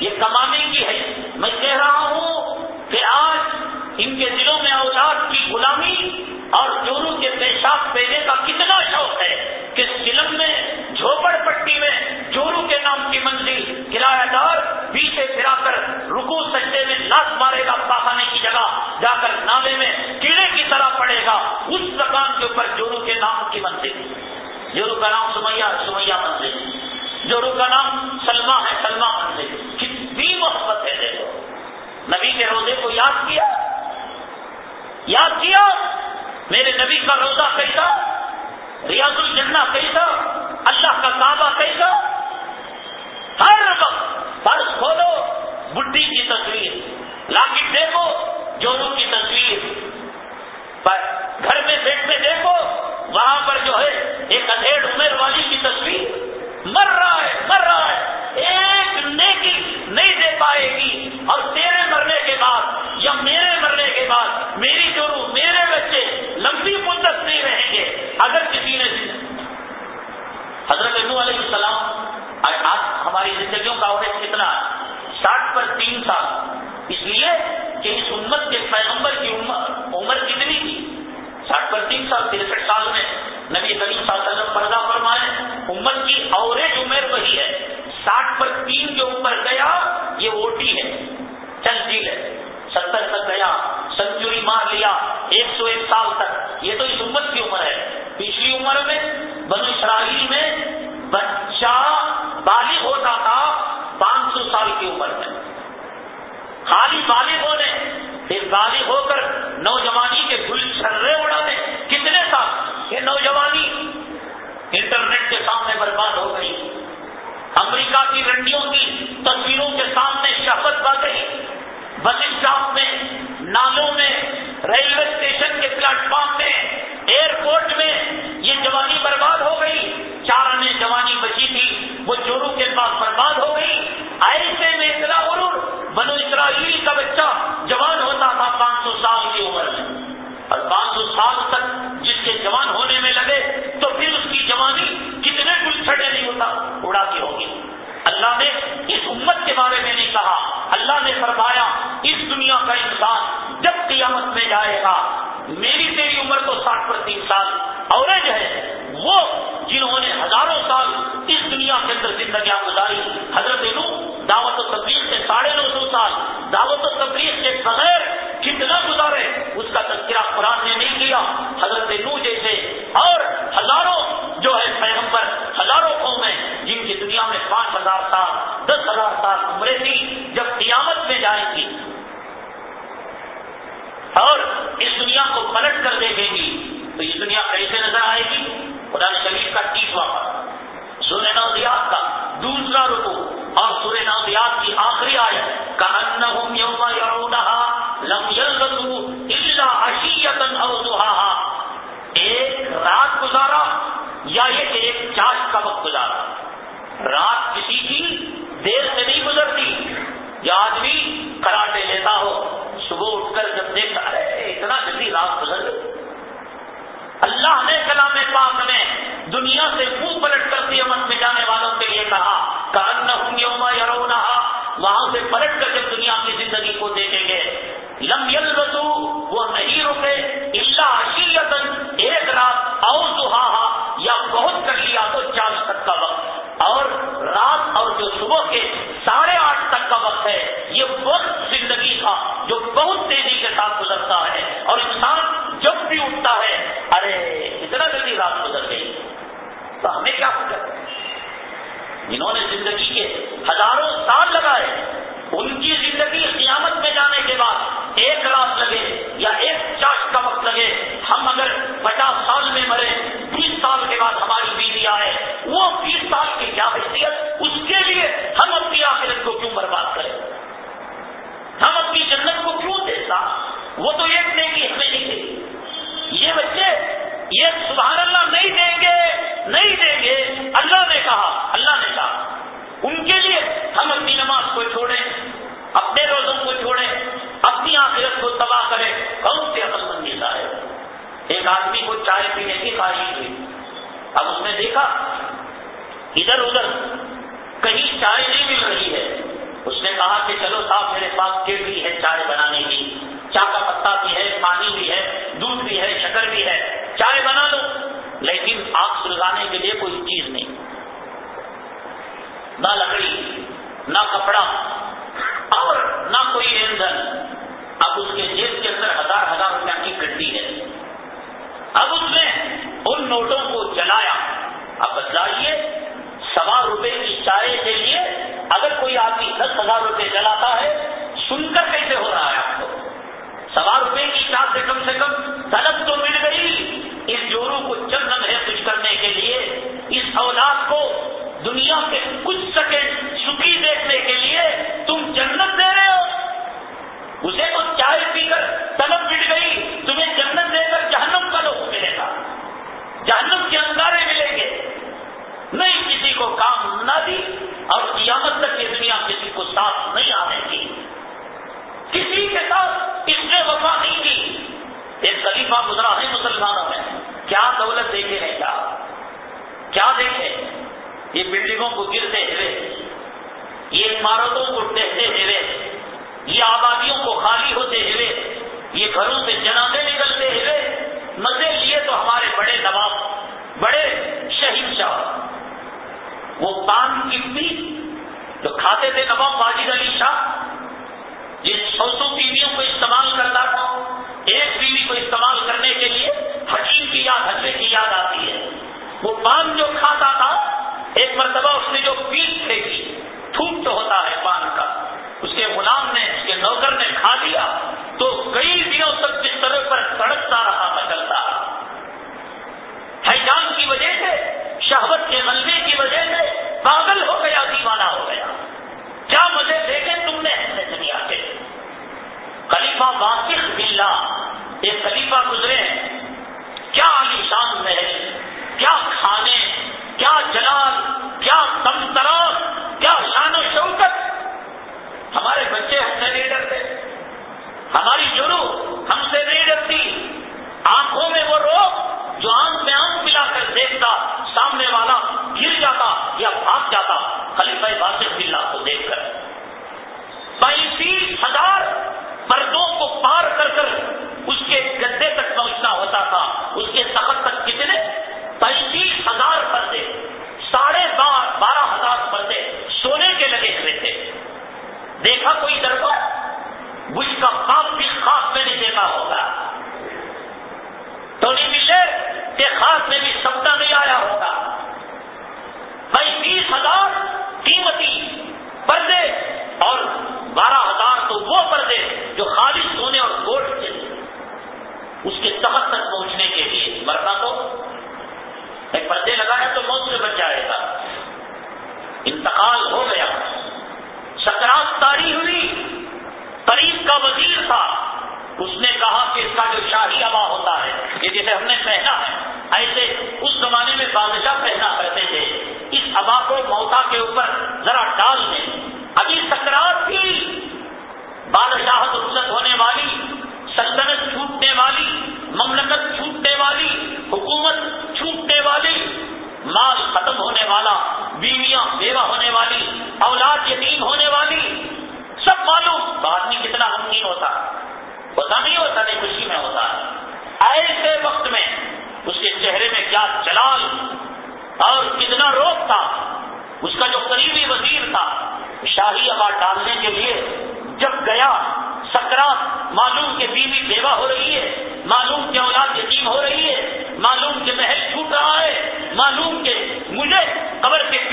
یہ کمانے کی ہے۔ میں کہہ رہا ہوں کہ آج ان کے دلوں میں اولاد کی غلامی اور چوروں کے پیشاب پینے کا کتنا شوق ہے کہ فلم میں، جھوپڑ پٹی میں چورو کے نام کی منزل، کرایہ دار پیچھے پھرا کر رکو سجدے میں لاش مارے گا پاخانے کی جگہ جا کر نالے میں کیڑے کی طرح پڑے گا، اس مکان کے اوپر جورو کے نام کی منزل۔ جورو کا نام سمیا سمیا منزل۔ جورو کا نام سلما ہے سلما منزل۔ کتنی محبت ہے، دیکھو۔ نبی کے روزے کو یاد کیا؟ یاد کیا؟ میرے نبی کا روزہ کیسا؟ ریاض الجنہ کیسا؟ اللہ کا کعبہ کیسا؟ ہر وقت پرس کھولو بڈی کی تصویر، لاکٹ دیکھو جورو کی تصویر۔ پر گھر میں بیٹھ میں دیکھو، وہاں پر جو ہے ایک ادھیڑ عمر والی کی تصویر۔ مر رہا ہے، مر رہا ہے۔ ایک نیکی نہیں دے پائے گی۔ اور تیرے مرنے کے بعد یا میرے مرنے کے بعد میری جورو میرے بچے لمبی مدت نہیں رہیں گے۔ اگر کسی نے حضرت علیہ السلام آج ہماری زندگیوں کا اوریج کتنا ساٹھ پر تین سال۔ اس لیے کہ اس امت کے پیغمبر کی عمر جنہوں نے زندگی کے ہزاروں سال لگائے، ان کی زندگی قیامت میں جانے کے بعد ایک رات لگے یا ایک چاش کا وقت لگے، ہم اگر پچاس سال میں مرے، بیس سال کے بعد ہماری بیوی آئے، وہ بیس سال کی کیا حیثیت؟ اس کے لیے ہم اپنی آخرت کو کیوں برباد کریں؟ ہم اپنی جنت کو کیوں دیتا وہ تو ایک نیکی ہمیں نہیں دے یہ بچے یہ سبحان اللہ نہیں دیں گے نہیں دیں گے۔ اللہ نے کہا، اللہ نے کہا، ان کے لیے ہم اپنی نماز کو چھوڑیں، اپنے روزوں کو چھوڑیں، اپنی آخرت کو تباہ کریں۔ کون سے عمل مندی ہے ایک آدمی کو چائے پینے کی خواہش ہوئی۔ اب اس نے دیکھا، ادھر ادھر کہیں چائے نہیں مل رہی ہے۔ اس نے کہا کہ چلو صاحب، میرے پاس کیڑی ہے چائے بنانے کی۔ چاہ کا پتا بھی ہے، پانی بھی ہے، دودھ بھی ہے، شکر بھی ہے۔ چائے بنا لو۔ لیکن آگ سلگانے کے لیے کوئی چیز نہیں۔ نہ لکڑی، نہ کپڑا اور نہ کوئی ایندھن اب اس کے جیب کے اندر ہزار ہزار روپیہ کی گڈی ہے۔ اب اس نے ان نوٹوں کو جلایا۔ اب بتلائیے سوا روپے کی چائے کے لیے اگر کوئی آدمی دس ہزار روپے جلاتا ہے، سن کر کیسے ہو رہا ہے آپ کو؟ سوا روپے کی چار سے کم سے کم طلب تو مل گئی۔ اس جورو کو چند ہے کچھ کرنے کے لیے، اس اولاد کو دنیا کے کچھ سیکنڈ سکھی دیکھنے کے لیے تم جنت دے رہے ہو۔ اسے تو چائے پی کر طلب مل گئی، تمہیں جنت دے کر جہنم کا لوگ ملے گا۔ جہنم کے انگارے ملیں گے۔ نہیں کسی کو کام نہ دی اور قیامت تک یہ دنیا کسی کو ساتھ نہیں آنے کی کسی کے ساتھ اس نے وفا نہیں کی۔ ایک خلیفہ گزرا ہے مسلمانوں میں کیا دولت دیکھے ہیں؟ کیا؟ کیا دیکھے یہ بلڈنگوں کو گرتے ہوئے، یہ عمارتوں کو ٹہتے ہوئے، یہ آبادیوں کو خالی ہوتے ہوئے، یہ گھروں سے جنازے نکلتے ہوئے، مزے لیے تو ہمارے بڑے نواب، بڑے شہید شاہ وہ پان کی جو کھاتے تھے نواب واجد علی شاہ، جن سو سو بیویوں کو استعمال کرتا تھا۔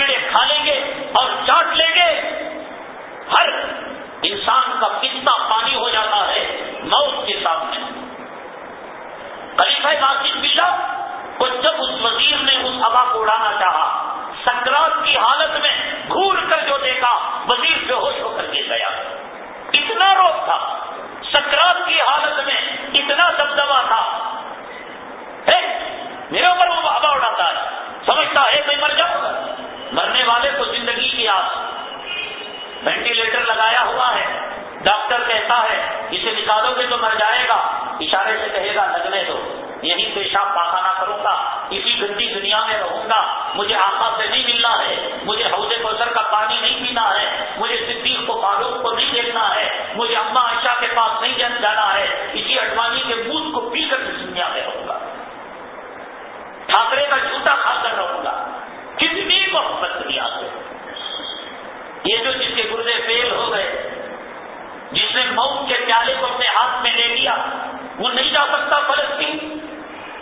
کیڑے کھا لیں گے اور چاٹ لیں گے۔ ہر انسان کا کتنا پانی ہو جاتا ہے موت کے سامنے۔ خلیفہ باسط بلا کو جب اس وزیر نے اس ہوا کو اڑانا چاہا، سکرات کی حالت میں گھور کر جو دیکھا، وزیر بے ہوش ہو کر گر گیا۔ اتنا روک تھا، سکرات کی حالت میں اتنا دبدبا تھا۔ میرے اوپر وہ بابا اڑاتا ہے۔ سمجھتا ہے، میں مر جاؤں گا۔ مرنے والے کو زندگی کی آس وینٹیلیٹر لگایا ہوا ہے۔ ڈاکٹر کہتا ہے، اسے نکالو گے تو مر جائے گا۔ اشارے سے کہے گا لگنے دو۔ یہی پیشاب پاخانہ کروں گا۔ اسی گندی دنیا میں رہوں گا۔ مجھے آخا سے نہیں ملنا ہے۔ مجھے حوض کوثر کا پانی نہیں پینا ہے۔ مجھے صدیق کو فاروق کو نہیں دیکھنا ہے۔ مجھے اما عائشہ کے پاس نہیں جن جانا ہے۔ اسی اڈوانی کے بوجھ کو پی کر دنیا میں رہوں گا۔ ٹھاکرے کا جوتا کھا کر رہوں گا۔ کتنی محبت دنیا سے یہ جو جس کے گردے فیل ہو گئے، جس نے موت کے پیالے کو اپنے ہاتھ میں لے لیا، وہ نہیں جا سکتا فلسطین،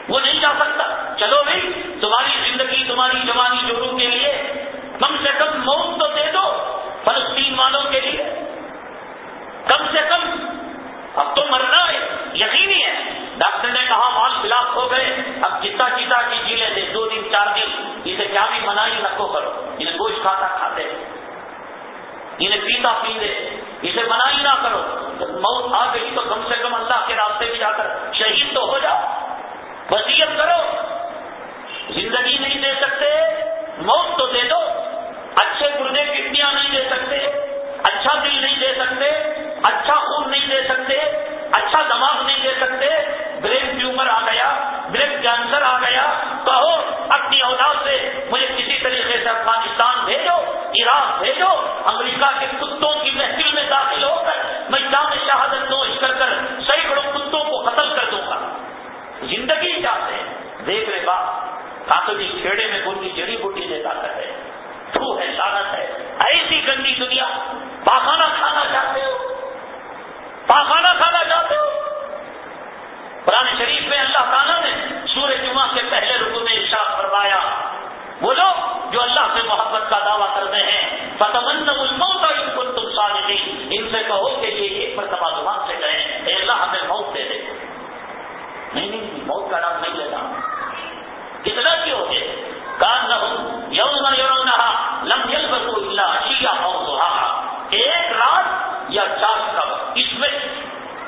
وہ نہیں جا سکتا۔ چلو بھائی، تمہاری زندگی، تمہاری جوانی جوڑوں کے لیے، کم سے کم موت تو دے دو فلسطین والوں کے لیے۔ کم سے کم اب تو مرنا ہے، یقینی ہے۔ ڈاکٹر نے کہا، مال خلاف ہو گئے۔ اب جتنا جیتا کی جیلے دے، دو دن، چار دن، اسے کیا بھی منائی رکھو کرو۔ انہیں گوشت کھاتا کھاتے انہیں پیتا پی دے اسے منع ہی نہ کرو۔ موت آ گئی تو کم سے کم اللہ کے راستے میں جا کر شہید تو ہو جاؤ۔ وسیعت کرو۔ زندگی نہیں دے سکتے، موت تو دے دو۔ اچھے گردے کڈنیاں نہیں دے سکتے۔ اچھا دل نہیں دے سکتے اچھا خون نہیں دے سکتے اچھا دماغ نہیں دے سکتے برین ٹیومر آ گیا برین کینسر آ گیا، کہو اپنی اولاد سے مجھے کسی طریقے سے افغانستان بھیجو عراق بھیجو، امریکہ کے کتوں کی محفل میں داخل ہو کر میں جام شہادت نوش کر کر سینکڑوں کتوں کو قتل کر دوں گا۔ زندگی چاہتے دیکھ رہے باپ کاکلی کھیڑے میں کوئی جڑی بوٹی دیتا کرتے تو ہے لانت ہے، ایسی گندی دنیا پاخانہ کھانا چاہتے ہو؟ پاخانہ کھانا چاہتے ہو؟ قرآن شریف میں اللہ تعالیٰ نے سورہ جمعہ کے پہلے رکو میں ارشاد فرمایا، وہ لوگ جو اللہ سے محبت کا دعویٰ کرتے ہیں فتمن الموت کا ان تم سازی ان سے کہو کہ یہ ایک مرتبہ زبان سے کہیں، اے اللہ ہمیں موت دے دے۔ نہیں نہیں موت کا نام نہیں لینا۔ کتنا کی ہوگی کان نہ ہو یوم یوم نہ لم یل بکو اللہ شیعہ موت ہوا چاند کا اس میں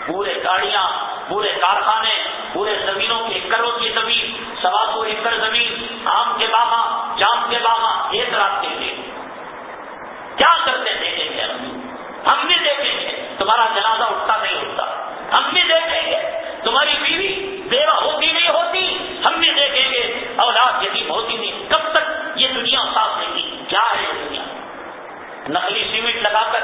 پورے گاڑیاں، پورے کارخانے، پورے زمینوں کے ایکڑوں کی زمین سوا سو ایکڑ زمین، آم کے باغا جام کے باغا ایک رات کے لیے۔ کیا کرتے دیکھیں گے ہم؟ بھی دیکھیں گے۔ تمہارا جنازہ اٹھتا نہیں اٹھتا ہم بھی دیکھیں گے۔ تمہاری بیوی بیوہ ہوتی نہیں ہوتی۔ ہم بھی دیکھیں گے۔ اولاد یتیم ہوتی نہیں۔ کب تک یہ دنیا صاف رہے گی؟ کیا ہے دنیا؟ نقلی سیمنٹ لگا کر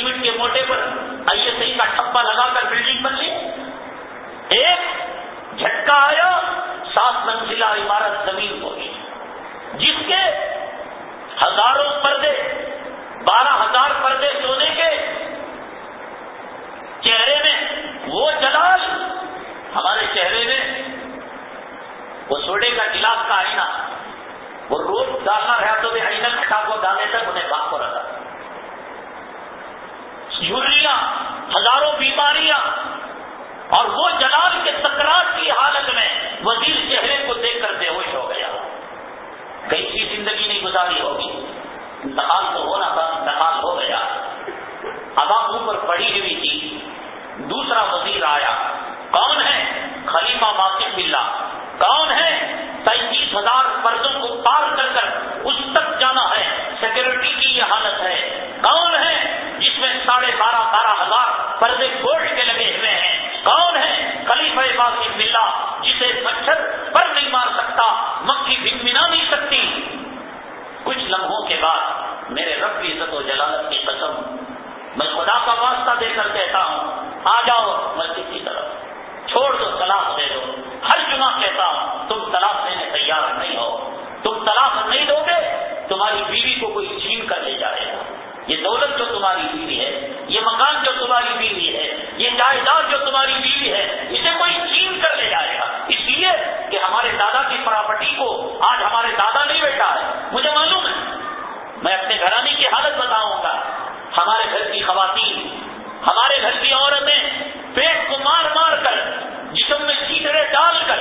سیمنٹ کے موٹے پر آئی ایس آئی کا ٹھپا لگا کر بلڈنگ بن لی ایک جھٹکا آیا، سات منزلہ عمارت زمین ہو گئی۔ جس کے ہزاروں پردے، بارہ ہزار پردے سونے کے چہرے میں، وہ جلال ہمارے چہرے میں، وہ سوڈے کا گلاس کا آئینہ، وہ روز ڈالنا رہا تو بھی آئینہ کھٹا کو ڈالنے تک انہیں باپ کو رکھا۔ جھریاں ہزاروں بیماریاں، اور وہ جلال کے تکرار کی حالت میں وزیر چہرے کو دیکھ کر بے ہوش ہو گیا۔ کئی زندگی نہیں گزاری ہوگی۔ انتقال تو ہونا تھا، انتقال ہو گیا۔ اب آپ اوپر پڑی ہوئی تھی۔ دوسرا وزیر آیا۔ کون ہے؟ خلیفہ واقف بلّہ کون ہے؟ تینتیس ہزار پردوں کو پار کر کر اس تک جانا ہے۔ سیکورٹی کی یہ حالت ہے۔ کون ہے؟ ساڑھے بارہ بارہ ہزار پردے گوشت کے لگے ہوئے ہیں۔ کون ہے خلیفہ واقف بلّہ جسے مچھر پر نہیں مار سکتا، مکھی بھی منا نہیں سکتی؟ کچھ لمحوں کے بعد میرے رب کی عزت و جلالت کی قسم میں خدا کا واسطہ دے کر کہتا ہوں، آ جاؤ مسجد کی طرف۔ چھوڑ دو، طلاق دے دو۔ ہر جمعہ کہتا ہوں، تم طلاق دینے تیار نہیں ہو۔ تم طلاق نہیں دو گے، تمہاری بیوی کو کوئی چھین کر لے جائے گا۔ یہ دولت جو تمہاری بیوی ہے، یہ مکان جو تمہاری بیوی ہے، یہ جائیداد جو تمہاری بیوی ہے، اسے کوئی چھین کر لے جائے گا۔ اس لیے کہ ہمارے دادا کی پراپرٹی کو آج ہمارے دادا نہیں بیٹھا ہے۔ مجھے معلوم ہے۔ میں اپنے گھرانے کی حالت بتاؤں گا۔ ہمارے گھر کی خواتین، ہمارے گھر کی عورتیں پیٹ کو مار مار کر، جسم میں چیٹرے ڈال کر،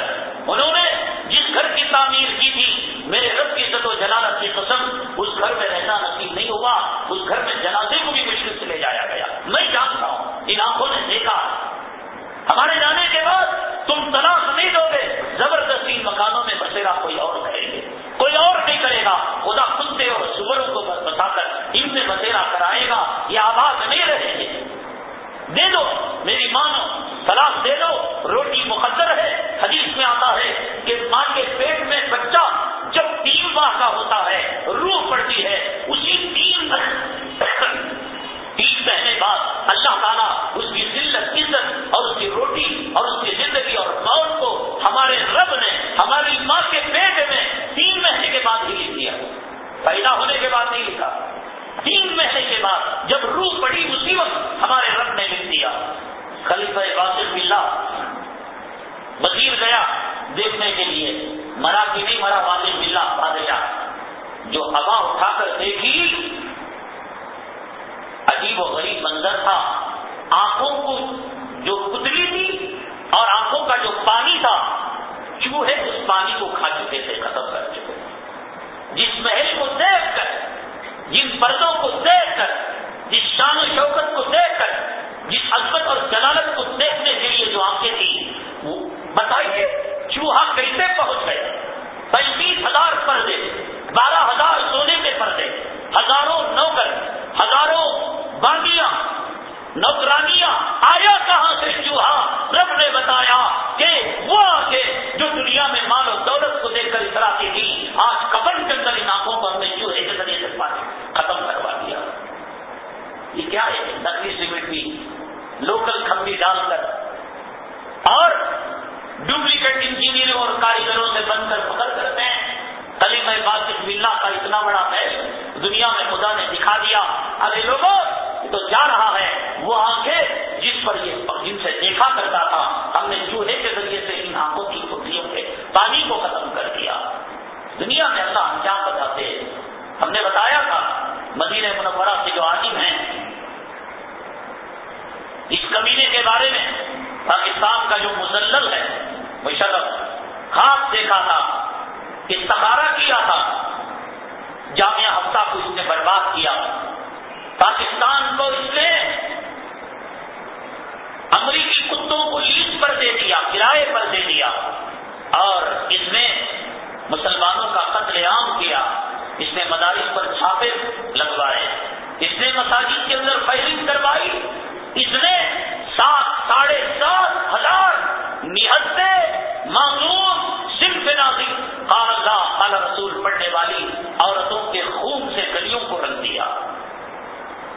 انہوں نے جس گھر کی تعمیر کی تھی، میرے رب کی عزت و جلالت کی قسم اس گھر میں رہنا نصیب نہیں ہوا اس گھر میں جنازے کو بھی مشکل سے لے جایا گیا میں جانتا ہوں ان آنکھوں نے دیکھا ہمارے جانے کے بعد تم تلاش نہیں دو گے زبردستی مکانوں میں بسیرا کوئی اور کریں گے کوئی اور نہیں کرے گا خدا کتے اور سوروں کو بتا کر ان سے بسیرا کرائے گا یہ آواز نہیں رہے گی دے دو میری مانو طلاق دے دو، روٹی مقدر ہے۔ حدیث میں آتا ہے کہ ماں کے پیٹ میں بچہ جب تین ماہ کا ہوتا ہے، روح پڑتی ہے۔ اسی تین تین مہینے بعد اللہ تعالیٰ اس کی ذلت، عزت اور اس کی روٹی اور اس کی زندگی اور موت کو ہمارے رب نے، ہماری ماں کے پیٹ میں تین مہینے کے بعد ہی لکھ دیا۔ پیدا ہونے کے بعد نہیں لکھا۔ کرائے پر دے دیا اور اس نے مسلمانوں کا قتل عام کیا، اس نے مدارس پر چھاپے لگوائے، اس نے مساجد کے اندر فائرنگ کروائی، اس نے سات، ساڑھے سات ہزار نہتے معلوم صرف نازی قال اللہ، قال رسول پڑھنے والی عورتوں کے خون سے گلیوں کو رکھ دیا۔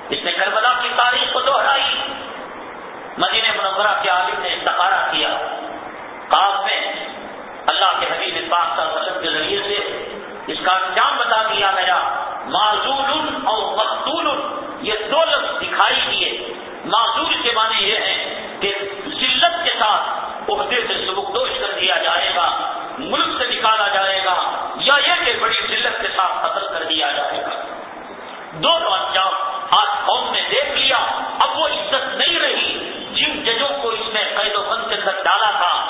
اس نے کربلا کی تاریخ کو دوہرائی مدینہ منورہ کے عالم نے استخارہ کیا۔ کاف میں اللہ کے حبیب پاک کا وسلم کے ذریعے سے اس کا انجام بتا دیا گیا معذول اور مقتول یہ دو لفظ دکھائی دیے۔ معذور کے معنی یہ ہے کہ ذلت کے ساتھ عہدے سے سبکدوش کر دیا جائے گا، ملک سے نکالا جائے گا، یا یہ کہ بڑی ذلت کے ساتھ قتل کر دیا جائے گا۔ دونوں انجام آج قوم نے دیکھ لیا، اب وہ عزت نہیں رہی۔ جن ججوں کو اس نے قید و بند کے اندر ڈالا تھا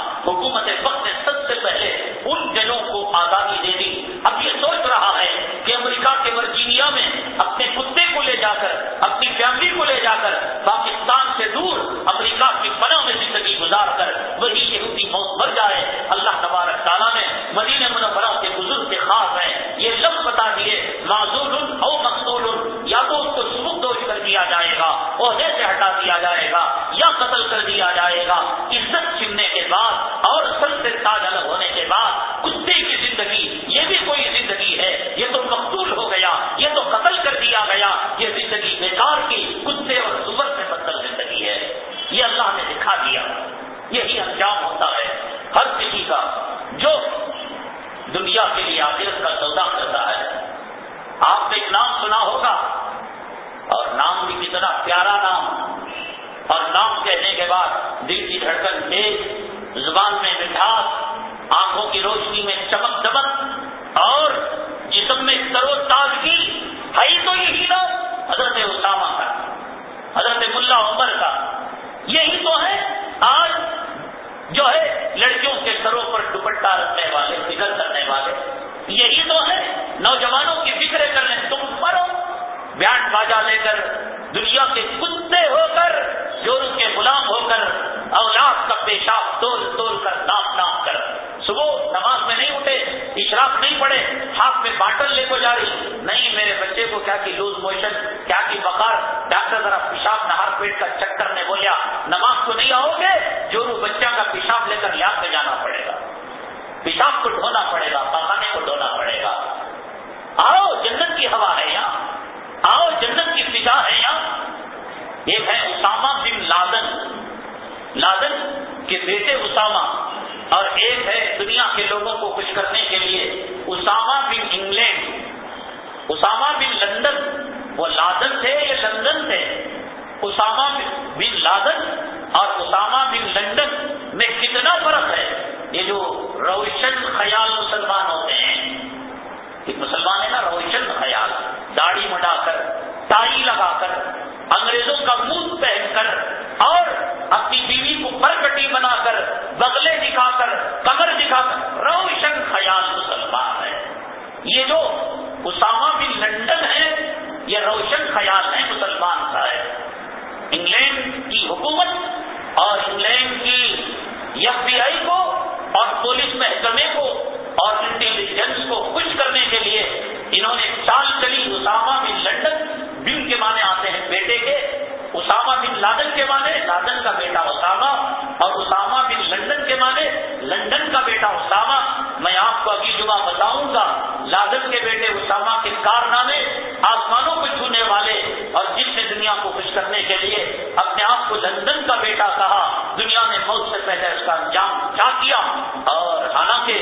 حکومت وقت نے سب سے پہلے ان ججوں کو آزادی دے دی۔ اب یہ سوچ رہا ہے کہ امریکہ کے ورجینیا میں اپنے کتے کو لے جا کر اپنی فیملی کو لے جا کر پاکستان سے دور امریکہ کی پناہ میں زندگی گزار کر وہی یہودی موت مر جائے۔ اللہ تبارک تعالیٰ نے مدینہ منورہ کے بزرگ کے خاص ہیں یہ لفظ بتا دیے معذور او مقصول یا تو اس کو سبک دوش کر دیا جائے گا، عہدے سے ہٹا دیا جائے گا، یا قتل کر دیا جائے گا۔ عزت چھننے بعد اور سب سے تاج الگ ہونے کے بعد کتے کی زندگی یہ بھی کوئی زندگی ہے یہ تو مقتول ہو گیا یہ تو قتل کر دیا گیا یہ زندگی بیکار کی کتے اور زبر سے بدتر زندگی ہے یہ اللہ نے دکھا دیا یہی انجام ہوتا ہے ہر کسی کا جو دنیا کے لیے آخرت کا سودا کرتا ہے آپ نے ایک نام سنا ہوگا اور نام بھی کتنا پیارا نام اور نام کہنے کے بعد دل کی دھڑکن تیز زبان میں مٹھاس آنکھوں کی روشنی میں چمک دمک اور جسم میں سرو تازگی ہے تو یہی نام حضرت اسامہ کا حضرت ملا عمر کا یہی تو ہے آج جو ہے لڑکیوں کے سروں پر دوپٹہ رکھنے والے فکر کرنے والے یہی تو ہے نوجوانوں کی فکر کرنے تم مرو بیان باجا لے کر دنیا کے کتے ہو کر جورو کے غلام ہو کر اولاد کا پیشاب تول تول کر ناپ ناپ کر صبح نماز میں نہیں اٹھے اشراف نہیں پڑے ہاتھ میں باٹل لے کو جا رہی نہیں میرے بچے کو کیا کی لوز موشن کیا کی بخار ڈاکٹر ذرا پیشاب نہار پیٹ کا چکر نے بولیا، نماز کو نہیں آؤ گے، جورو بچہ کا پیشاب لے کر لیاب میں جانا پڑے گا۔ پیشاب کو ڈھونا پڑے گا پکانے کو ڈھونا پڑے گا۔ آؤ، جنت کی ہوا ہے یہاں۔ آؤ، جنت کی فضا ہے یہاں۔ ایک ہے اسامہ بن لادن۔ لادن کے بیٹے اسامہ۔ اور ایک ہے دنیا کے لوگوں کو خوش کرنے کے لیے Osama bin England. Osama bin London. وہ لادن تھے یا لندن تھے؟ اسامہ بن لادن اور اسامہ بن لندن میں کتنا فرق ہے؟ یہ جو روشن خیال مسلمان ہوتے ہیں، ایک مسلمان ہے نا روشن خیال، داڑھی مٹا کر تائی لگا کر، انگریزوں کا منہ پہن کر اور اپنی بیوی کو پرکٹی بنا کر، بغلے دکھا کر، کمر دکھا کر روشن خیال مسلمان ہے۔ یہ جو اسامہ اور انگلینڈ کی ایف بی آئی کو اور پولیس محکمے کو اور انٹیلیجنس کو خوش کرنے کے لیے انہوں نے چال چلی اسامہ بن لنڈن بن کے معنی آتے ہیں بیٹے کے، اسامہ بن لادن کے معنی لادن کا بیٹا اسامہ اور اسامہ بن لنڈن کے معنی لنڈن کا بیٹا اسامہ۔ میں آپ کو ابھی جمعہ بتاؤں گا، لادن کے بیٹے اسامہ کے کارنامے آسمانوں کو چھونے والے اور جس نے دنیا کو خوش کرنے کے لیے اپنے آپ کو لندن کا بیٹا کہا دنیا میں موت سے پہلے اس کا کیا کیا اور حالانکہ